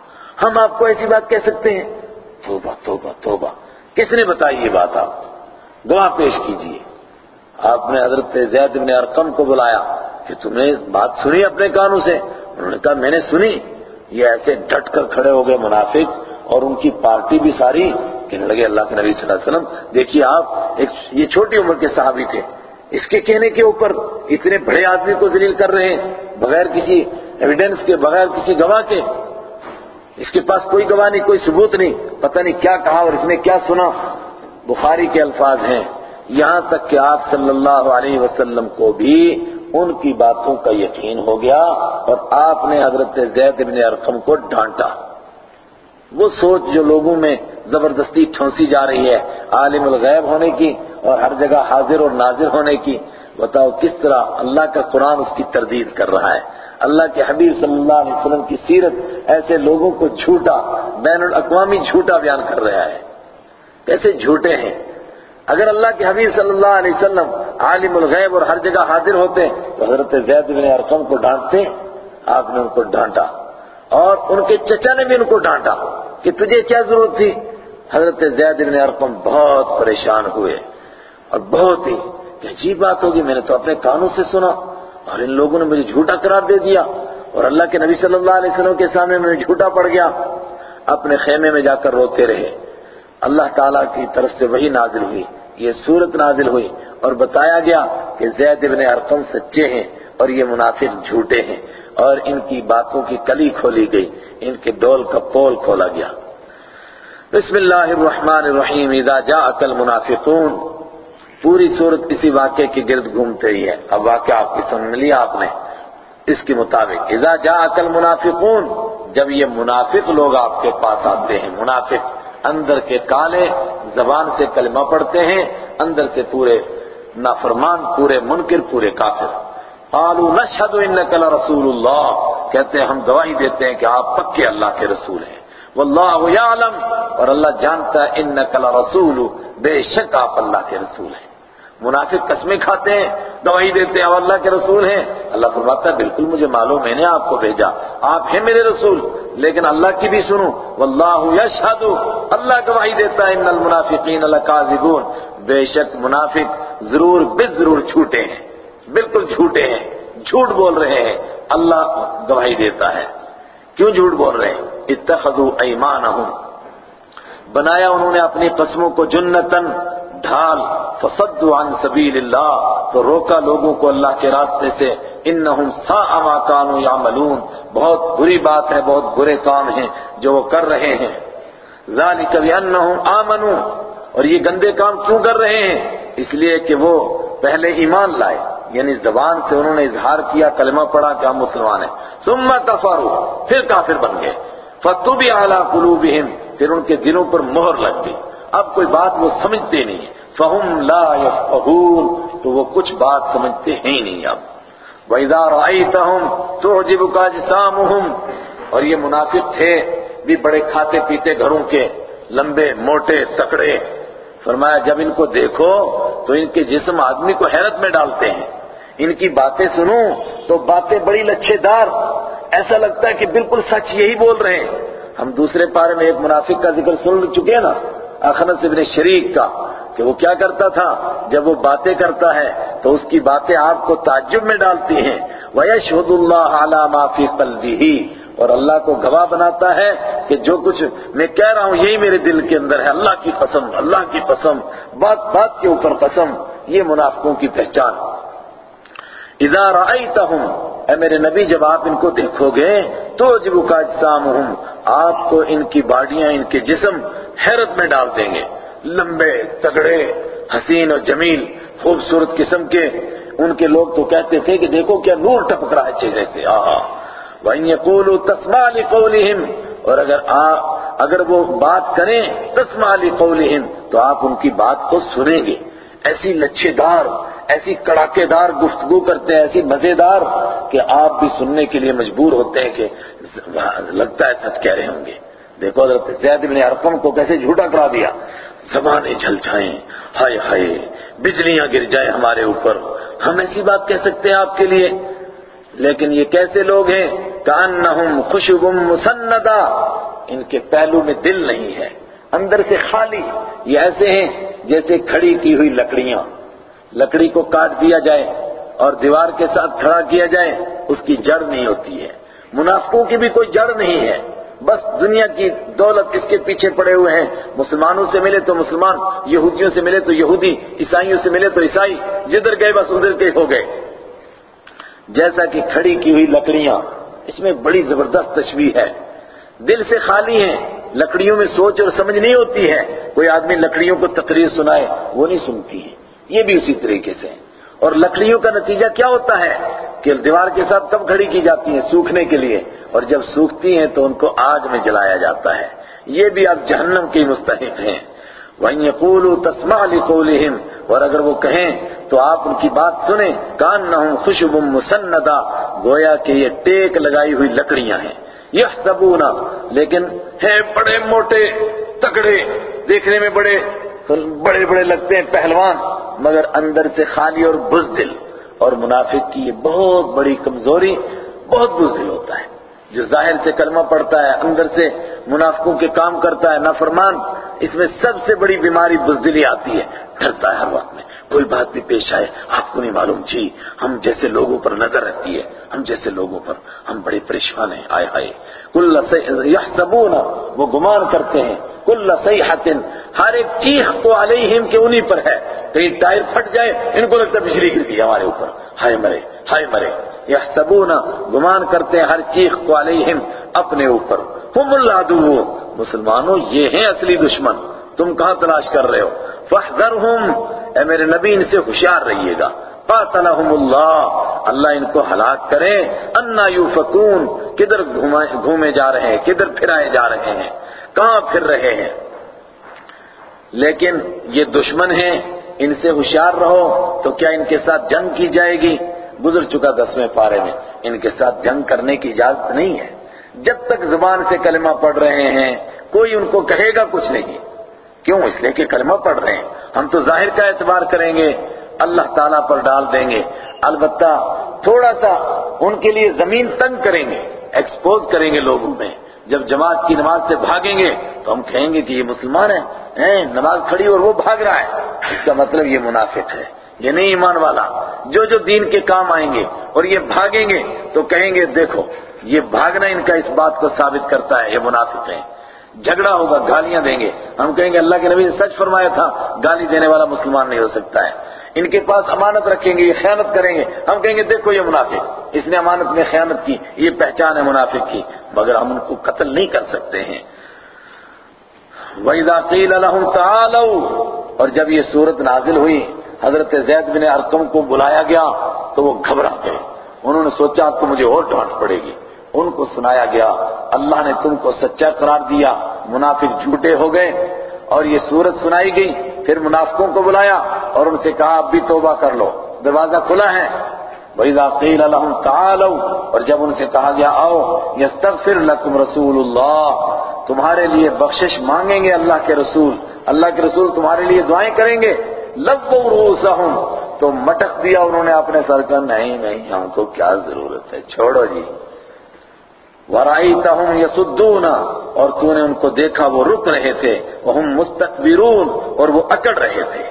ہم آپ کو ایسی بات کہہ سکتے ہیں؟ توبہ توبہ توبہ۔ کس نے بتائی یہ بات آپ؟ گواہ پیش کیجیے۔ آپ نے حضرت زید بن ارقم کو بلایا کہ تم نے بات سنی اپنے کانوں سے؟ انہوں نے کہا، میں نے سنی۔ یہ ایسے ڈٹ کر کھڑے ہو گئے منافق اور ان کی پارٹی بھی ساری کہنے لگے، اللہ کے نبی صلی اللہ علیہ وسلم، دیکھیے آپ، ایک یہ چھوٹی عمر کے صحابی تھے۔ اس کے کہنے کے اوپر اتنے بڑے آدمی کو ذلیل کر رہے ہیں، بغیر کسی ایویڈنس کے، بغیر کسی گواہ کے۔ اس کے پاس کوئی گواہ نہیں، کوئی ثبوت نہیں، پتہ نہیں کیا کہا اور اس نے کیا سنا۔ بخاری کے الفاظ ہیں، یہاں تک کہ آپ صلی اللہ علیہ وسلم کو بھی ان کی باتوں کا یقین ہو گیا اور آپ نے حضرت زید بن ارقم کو ڈانٹا وہ سوچ جو لوگوں میں زبردستی ٹھونسی جا رہی ہے، عالم الغیب ہونے کی اور ہر جگہ حاضر اور ناظر ہونے کی۔ بتاؤ کس طرح اللہ کا قرآن اس کی تردید کر رہا ہے۔ اللہ کے حبیب صلی اللہ علیہ وسلم کی سیرت ایسے لوگوں کو جھوٹا، بین الاقوامی جھوٹا بیان کر رہا ہے۔ کیسے جھوٹے ہیں؟ اگر اللہ کے حبیب صلی اللہ علیہ وسلم عالم الغیب اور ہر جگہ حاضر ہوتے، تو حضرت زید بن ارقم کو ڈانٹتے آپ نے ان کو ڈانٹا اور ان کے چچا نے بھی ان کو ڈانٹا۔ کہ تجھے کیا ضرورت تھی؟ حضرت زید بن ارقم بہت پریشان ہوئے اور بہت ہی کہ عجیب بات ہوگی، میں نے تو اپنے کانوں سے سنا اور ان لوگوں نے مجھے جھوٹا قرار دے دیا اور اللہ کے نبی صلی اللہ علیہ وسلم کے سامنے میں جھوٹا پڑ گیا۔ اپنے خیمے میں جا کر روتے رہے۔ اللہ تعالیٰ کی طرف سے وہی نازل ہوئی۔ یہ صورت نازل ہوئی اور بتایا گیا کہ زید ابن ارقم سچے ہیں اور یہ منافق جھوٹے ہیں۔ اور ان کی باتوں کی کلی کھولی گئی۔ ان کے ڈول کا پول کھولا گیا۔ بسم اللہ الرحمن الرحیم، اذا جاءك المنافقون۔ پوری صورت اسی واقعے کی گرد گھومتے ہی ہے۔ اب واقعہ آپ کی سن لیا آپ نے۔ اس کے مطابق، اذا جاءك المنافقون۔ جب یہ منافق لوگ آپ کے پاس آتے ہیں، منافق اندر کے کالے زبان سے کلمہ پڑھتے ہیں، اندر سے پورے نافرمان، پورے منکر، پورے کافر۔ قالوا نشهد انك لرسول اللہ کہتے ہیں، ہم گواہی دیتے ہیں کہ آپ پکے اللہ کے رسول ہیں۔ واللہ یعلم، اور اللہ جانتا ہے انك لرسول، بے شک آپ اللہ کے رسول ہیں۔ منافق قسمیں کھاتے ہیں، گواہی دیتے ہیں اللہ کے رسول ہیں۔ اللہ فرماتا ہے، بالکل مجھے معلوم میں نے آپ کو بھیجا۔ آپ ہیں میرے رسول، لیکن اللہ کی بھی سنو۔ واللہ یشہد، اللہ گواہی دیتا ہے ان المنافقین لکاذبون۔ بے شک منافق ضرور بے ضرور جھوٹے ہیں۔ بالکل جھوٹے ہیں، جھوٹ بول رہے ہیں۔ اللہ گواہی دیتا ہے۔ کیوں جھوٹ بول رہے ہیں؟ اتخذوا ایمانہم۔ بنایا انہوں نے اپنی قسموں کو جنتن ڈھال۔ فصدوا عن سبیل اللہ تو روکا لوگوں کو اللہ کے راستے سے۔ انہم ساء ما كانوا يعملون بہت بری بات ہے، بہت برے کام ہیں جو وہ کر رہے ہیں۔ ذالک بانہم آمنوا۔ اور یہ گندے کام کیوں کر رہے ہیں؟ اس لیے کہ وہ پہلے ایمان لائے۔ یعنی زبان سے انہوں نے اظہار کیا، کلمہ پڑھا کہ ہم مسلمان ہیں۔ ثم کفروا، پھر کافر بن گئے۔ فتوبی علی قلوبہم پھر ان کے دلوں پر مہر لگ گئی۔ اب کوئی بات وہ سمجھتے نہیں فہم لا یفقہون تو وہ کچھ بات سمجھتے ہیں ہی نہیں اب۔ وَإِذَا رَأَيْتَهُمْ تُعْجِبُكَ أَجْسَامُهُمْ، اور یہ منافق تھے، بھی بڑے کھاتے پیتے گھروں کے لمبے، موٹے، تکڑے۔ فرمایا، جب ان کو دیکھو تو ان کے جسم آدمی کو حیرت میں ڈالتے ہیں۔ ان کی باتیں سنو تو باتیں بڑی لچھے دار ایسا لگتا ہے کہ بالکل سچ یہی بول رہے ہیں۔ ہم دوسرے پارے میں ایک منافق کا ذکر سن چکے ہیں نا، اخنس ابن شریک کا، کہ وہ کیا کرتا تھا؟ جب وہ باتیں کرتا ہے تو اس کی باتیں آپ کو تعجب میں ڈالتی ہیں۔ وَيَشْهُدُ اللَّهَ عَلَى مَا فِي قَلْبِهِ۔ اور اللہ کو گواہ بناتا ہے کہ جو کچھ میں کہہ رہا ہوں، یہی میرے دل کے اندر ہے۔ اللہ کی قسم، اللہ کی قسم، بات بات کے اوپر قسم، یہ منافقوں کی پہچان۔ اذا رأيتهم، اے میرے نبی، جب آپ ان کو دیکھو گے، تو جب کا آپ کو ان کی باڈیاں، ان کے جسم حیرت میں ڈال دیں گے۔ لمبے، تگڑے، حسین اور جمیل، خوبصورت قسم کے۔ ان کے لوگ تو کہتے تھے کہ دیکھو کیا نور ٹپک رہا ہے چہرے سے۔ آہا۔ وَإِن يَقُولُوا تَسْمَعَ لِقَوْلِهِمْ، اور اگر اگر وہ بات کریں تسمع لقولہم تو آپ ان کی بات کو سنیں گے۔ ایسی لچھے دار ایسی کڑاکے دار گفتگو کرتے ہیں، ایسی مزیدار کہ آپ بھی سننے کے لیے مجبور ہوتے ہیں کہ لگتا ہے سچ کہہ رہے ہوں گے۔ دیکھو حضرت زید بن ارقم کو کیسے جھوٹا کرا دیا۔ زبانیں جھل جائیں، ہائے ہائے، بجلیاں گر جائیں ہمارے اوپر۔ ہم ایسی بات کہہ سکتے ہیں آپ کے لیے۔ لیکن یہ کیسے لوگ ہیں؟ کانہم خوشبم مسندا ان کے پہلو میں دل نہیں ہے، اندر سے خالی۔ یہ ایسے ہیں جیسے کھڑی کی ہوئی لکڑیاں۔ لکڑی کو کاٹ دیا جائے اور دیوار کے ساتھ کھڑا کیا جائے، اس کی جڑ نہیں ہوتی ہے۔ منافقوں کی بھی کوئی جڑ نہیں ہے۔ بس دنیا کی دولت اس کے پیچھے پڑے ہوئے ہیں۔ مسلمانوں سے ملے تو مسلمان، یہودیوں سے ملے تو یہودی، عیسائیوں سے ملے تو عیسائی، جدھر گئے بس ادھر کے ہو گئے۔ جیسا کہ کھڑی کی ہوئی لکڑیاں، اس میں بڑی زبردست تشبیح ہے۔ دل سے خالی ہیں، لکڑیوں میں سوچ اور سمجھ نہیں ہوتی ہے۔ کوئی آدمی لکڑیوں کو تقریر سنائے، وہ نہیں سنتی ہے۔ یہ بھی اسی طریقے سے اور لکڑیوں کا نتیجہ کیا ہوتا ہے کہ دیوار کے ساتھ کب کھڑی کی جاتی ہیں سوکھنے کے لیے، اور جب سوکھتی ہیں تو ان کو آگ میں جلایا جاتا ہے۔ یہ بھی اب جہنم کی مستحق ہیں۔ وَإِن يَقُولُوا تَسْمَعْ لِقَوْلِهِمْ، اور اگر وہ کہیں تو آپ ان کی بات سنیں۔ كَأَنَّهُمْ خُشُبٌ مُسَنَّدَا گویا کہ یہ ٹیک لگائی ہوئی لکڑیاں ہیں۔ یہ لیکن ہیں بڑے موٹے تکڑے، دیکھنے میں بڑے بڑے بڑے لگتے ہیں پہلوان، مگر اندر سے خالی اور بزدل۔ اور منافق کی یہ بہت بڑی کمزوری، بہت بزدل ہوتا ہے۔ جو ظاہر سے کلمہ پڑتا ہے، اندر سے منافقوں کے کام کرتا ہے، نافرمان، اس میں سب سے بڑی بیماری بزدلی آتی ہے۔ ڈرتا ہے ہر وقت میں۔ کوئی بات بھی پیش آئے، آپ کو نہیں معلوم۔ جی ہم جیسے لوگوں پر نظر رہتی ہے، ہم جیسے لوگوں پر۔ ہم بڑے پریشان ہیں۔ آئے آئے۔ کل یحسبون، وہ گمان کرتے ہیں۔ کل صحیحت ہر ایک چیخ تو علیہم کے انہی پر ہے۔ کہیں ٹائر پھٹ جائے، ان کو لگتا ہے بجلی گر گئی ہمارے اوپر۔ ہائے مرے ہائے مرے۔ یحسبون، گمان کرتے ہیں ہر چیخ کو علیہم اپنے اوپر۔ ہم العدو مسلمانوں، یہ ہیں اصلی دشمن۔ تم کہاں تلاش کر رہے ہو؟ فاحذرہم، اے میرے نبی، ان سے ہوشیار رہیے گا۔ قاتلہم اللہ اللہ ان کو ہلاک کرے۔ انا یوفکون، کدھر گھومے جا رہے ہیں، کدھر پھرائے جا رہے ہیں، کہاں پھر رہے ہیں؟ لیکن یہ دشمن ہیں، ان سے ہوشیار رہو تو کیا ان کے ساتھ جنگ کی جائے گی؟ گزر چکا دسویں پارے میں۔ ان کے ساتھ جنگ کرنے کی اجازت نہیں ہے۔ جب تک زبان سے کلمہ پڑھ رہے ہیں، کوئی ان کو کہے گا کچھ نہیں۔ کیوں؟ اس لیے کہ کلمہ پڑھ رہے ہیں۔ ہم تو ظاہر کا اعتبار کریں گے، اللہ تعالیٰ پر ڈال دیں گے۔ البتہ تھوڑا سا ان کے لیے زمین تنگ کریں گے ایکسپوز کریں گے لوگوں میں۔ جب جماعت کی نماز سے بھاگیں گے، تو ہم کہیں گے کہ یہ مسلمان ہیں، نماز کھڑی اور وہ بھاگ رہا ہے۔ اس کا مطلب یہ منافق ہے۔ یہ نہیں ایمان والا، جو جو دین کے کام آئیں گے اور یہ بھاگیں گے تو کہیں گے دیکھو، یہ بھاگنا ان کا اس بات کو ثابت کرتا ہے، یہ منافق ہیں جھگڑا ہوگا، گالیاں دیں گے۔ ہم کہیں گے اللہ کے نبی نے سچ فرمایا تھا، گالی دینے والا مسلمان نہیں ہو سکتا ہے۔ ان کے پاس امانت رکھیں گے، یہ خیانت کریں گے۔ ہم کہیں گے دیکھو، یہ منافق۔ اس نے امانت میں خیانت کی، یہ پہچان ہے منافق کی، مگر ہم ان کو قتل نہیں کر سکتے ہیں۔ وَإِذَا قِيلَ لَهُمْ تَعَالَوْا اور جب یہ صورت نازل ہوئی حضرت زید بن ارکم کو بلایا گیا تو وہ گھبرا گئے۔ انہوں نے سوچا تو مجھے اور ڈانٹ پڑے گی۔ ان کو سنایا گیا، اللہ نے تم کو سچا قرار دیا۔ منافق جھوٹے ہو گئے اور یہ صورت سنائی گئی۔ پھر منافقوں کو بلایا اور ان سے کہا، اب بھی توبہ کر لو۔ دروازہ کھلا ہے۔ وَإِذَا قِيلَ لَهُمْ تَعَالَوْا۔ اور جب ان سے کہا گیا، آؤ، يَسْتَغْفِرْ لَكُمْ رَسُولُ اللَّهِ۔ تمہارے لیے بخشش مانگیں گے اللہ کے رسول۔ اللہ کے رسول تمہارے لیے دعائیں کریں گے۔ لَبُّوا رُؤُسَهُمْ تو مٹک دیا انہوں نے اپنے سر کا، نہیں نہیں، ہم کو کیا ضرورت ہے؟ چھوڑو جی۔ وَرَأَيْتَهُمْ يَسُدُّونَ۔ اور تو نے ان کو دیکھا، وہ رک رہے تھے۔ وَهُمْ مُسْتَكْبِرُونَ۔ اور وہ اکڑ رہے تھے۔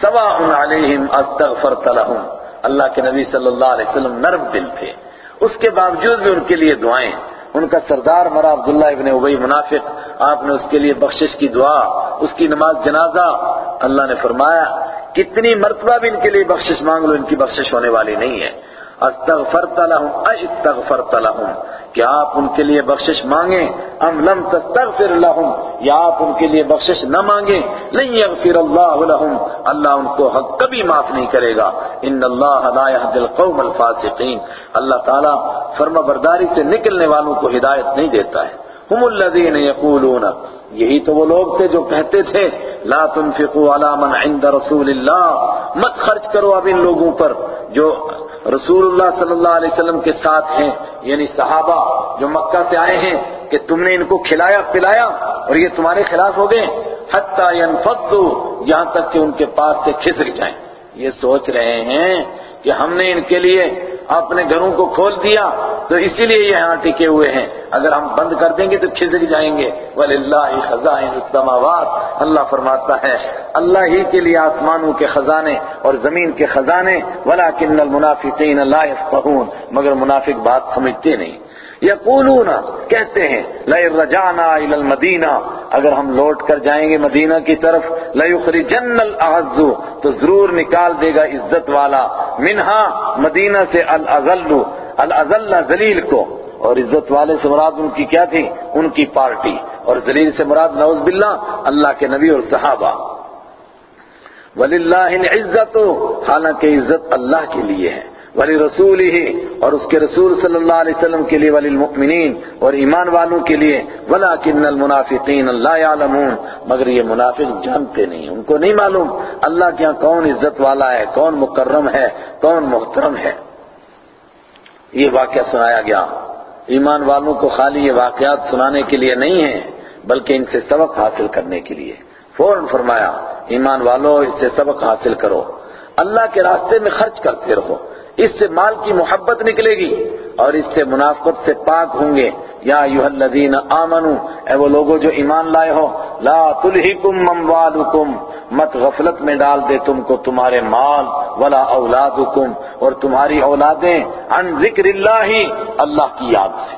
سَوَاءٌ عَلَيْهِمْ أَسْتَغْفَرْتَ لَهُمْ۔ اللہ کے نبی صلی اللہ علیہ وسلم نرم دل تھے۔ اس کے باوجود بھی ان کے لیے دعائیں۔ ان کا سردار مرا عبداللہ ابن ابئی منافق، آپ نے اس کے لیے بخشش کی دعا، اس کی نماز جنازہ۔ اللہ نے فرمایا، کتنی مرتبہ بھی ان کے لیے بخشش مانگ لو، ان کی بخشش ہونے والی نہیں ہے۔ استغفرت لهم استغفرت لهم؟ کہ آپ ان کے لیے بخشش مانگیں؟ ام لم تستغفر لهم، یا آپ ان کے لیے بخشش نہ مانگیں؟ لن یغفر اللہ لهم، اللہ ان کو حق کبھی معاف نہیں کرے گا۔ ان اللہ لا يهدي القوم الفاسقین۔ اللہ تعالی فرما برداری سے نکلنے والوں کو ہدایت نہیں دیتا ہے۔ ہم الذین یقولون، یہی تو وہ لوگ تھے جو کہتے تھے، لا تنفقوا على من عند رسول اللہ، مت خرچ کرو اب ان لوگوں پر جو رسول اللہ صلی اللہ علیہ وسلم کے ساتھ ہیں یعنی صحابہ جو مکہ سے آئے ہیں کہ تم نے ان کو کھلایا، پلایا اور یہ تمہارے خلاف ہو گئے، حتی ينفضوا یہاں تک کہ ان کے پاس سے کھسک جائیں۔ یہ سوچ رہے ہیں کہ ہم نے ان کے لیے اپنے گھروں کو کھول دیا تو اسی لیے یہاں ٹکے ہوئے ہیں۔ اگر ہم بند کر دیں گے تو کھسک جائیں گے۔ وَلِلَّهِ خَزَائِنُ السَّمَاوَاتِ۔ اللہ فرماتا ہے، اللہ ہی کے لیے آسمانوں کے خزانے اور زمین کے خزانے، وَلَكِنَّ الْمُنَافِقِينَ لَا يَفْقَهُونَ۔ مگر منافق بات سمجھتے نہیں۔ یقولون، کہتے ہیں، لَئِن إِلَى الْمَدِينَةِ اگر ہم لوٹ کر جائیں گے مدینہ کی طرف لَيُخْرِجَنَّ الْأَعَزُّ تو ضرور نکال دے گا عزت والا، منہا مدینہ سے الازل الازل ذلیل کو۔ اور عزت والے سے مراد ان کی کیا تھی؟ ان کی پارٹی۔ اور ذلیل سے مراد نعوذ باللہ، اللہ کے نبی اور صحابہ۔ وَلِلَّهِ الْعِزَّةُ، حالانکہ عزت اللہ کے لیے ہے۔ ولی رسول ہی اور اس کے رسول صلی اللہ علیہ وسلم کے لیے ولی المؤمنین اور ایمان والوں کے لیے ولیکن المنافقین لا يعلمون۔ مگر یہ منافق جانتے نہیں ان کو نہیں معلوم اللہ کے ہاں کون عزت والا ہے، کون مکرم ہے، کون محترم ہے۔ یہ واقعہ سنایا گیا۔ ایمان والوں کو خالی یہ واقعات سنانے کے لیے نہیں ہے بلکہ ان سے سبق حاصل کرنے کے لیے۔ فوراً فرمایا، ایمان والو، اس سے سبق حاصل کرو۔ اللہ کے راستے میں خرچ کرتے رہو۔ اس سے مال کی محبت نکلے گی اور اس سے منافقت سے پاک ہوں گے۔ یا ایوہ الذین آمنو، اے وہ لوگوں جو ایمان لائے ہو، لا تلہکم اموالکم، مت غفلت میں ڈال دے تم کو تمہارے مال، ولا اولادکم، اور تمہاری اولادیں عن ذکر اللہ اللہ کی یاد سے۔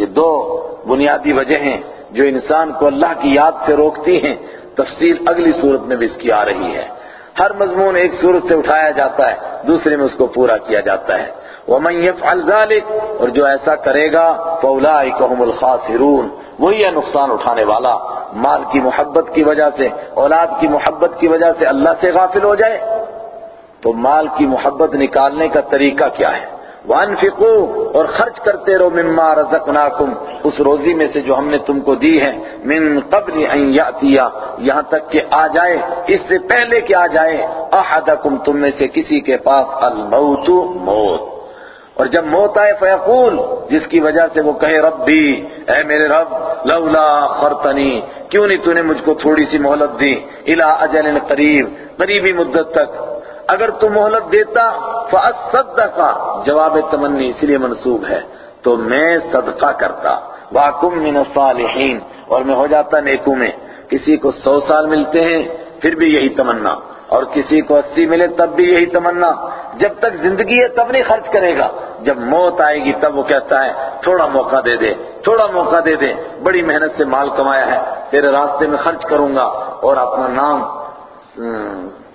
یہ دو بنیادی وجہ ہیں جو انسان کو اللہ کی یاد سے روکتی ہیں۔ تفصیل اگلی صورت میں بھی اس کی آ رہی ہے۔ ہر مضمون ایک صورت سے اٹھایا جاتا ہے، دوسرے میں اس کو پورا کیا جاتا ہے۔ وَمَنْ يَفْعَلْ ذَلِكَ، اور جو ایسا کرے گا، فَأُولَئِكَ هُمُ الْخَاسِرُونَ۔ وہی ہے نقصان اٹھانے والا۔ مال کی محبت کی وجہ سے، اولاد کی محبت کی وجہ سے اللہ سے غافل ہو جائے۔ تو مال کی محبت نکالنے کا طریقہ کیا ہے؟ وَأَنفِقُوا اور خرچ کرتے رہو مما رزقناکم، اس روزی میں سے جو ہم نے تم کو دی ہے، من قبل ان یاتیا یہاں تک کہ آ جائے، اس سے پہلے کہ آ جائے، احدکم، تم میں سے کسی کے پاس الموت موت۔ اور جب موت آئے فیقول، جس کی وجہ سے وہ کہے رب بھی اے میرے رب، لولا خرتنی کیوں نہیں تو نے مجھ کو تھوڑی سی مہلت دی؟ الى اجل قریب، قریبی مدت تک۔ اگر تو مہلت دیتا فاصدقا جواب تمنی اس لیے منسوب ہے، تو میں صدقہ کرتا۔ واکم من الصالحین اور میں ہو جاتا نیکوں میں۔ کسی کو سو سال ملتے ہیں، پھر بھی یہی تمنا۔ اور کسی کو اسی ملے، تب بھی یہی تمنا۔ جب تک زندگی ہے، تب نہیں خرچ کرے گا۔ جب موت آئے گی، تب وہ کہتا ہے، تھوڑا موقع دے دے، تھوڑا موقع دے دے۔ بڑی محنت سے مال کمایا ہے، تیرے راستے میں خرچ کروں گا۔ اور اپنا نام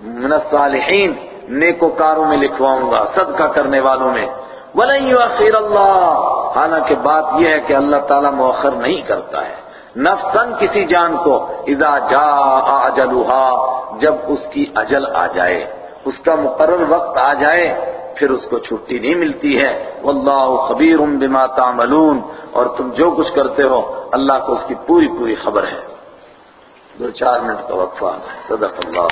من الصالحین نیکوکاروں میں لکھواؤں گا، صدقہ کرنے والوں میں۔ وَلَن يُؤَخِّرَ اللَّهُ۔ حالانکہ بات یہ ہے کہ اللہ تعالیٰ مؤخر نہیں کرتا ہے۔ نفسن کسی جان کو اذا جاء اجلها جب اس کی اجل آ جائے، اس کا مقرر وقت آ جائے، پھر اس کو چھٹی نہیں ملتی ہے۔ واللہ خبیر بما تعملون۔ اور تم جو کچھ کرتے ہو، اللہ کو اس کی پوری پوری خبر ہے۔ دو چار منٹ کا وقفہ صدق اللہ۔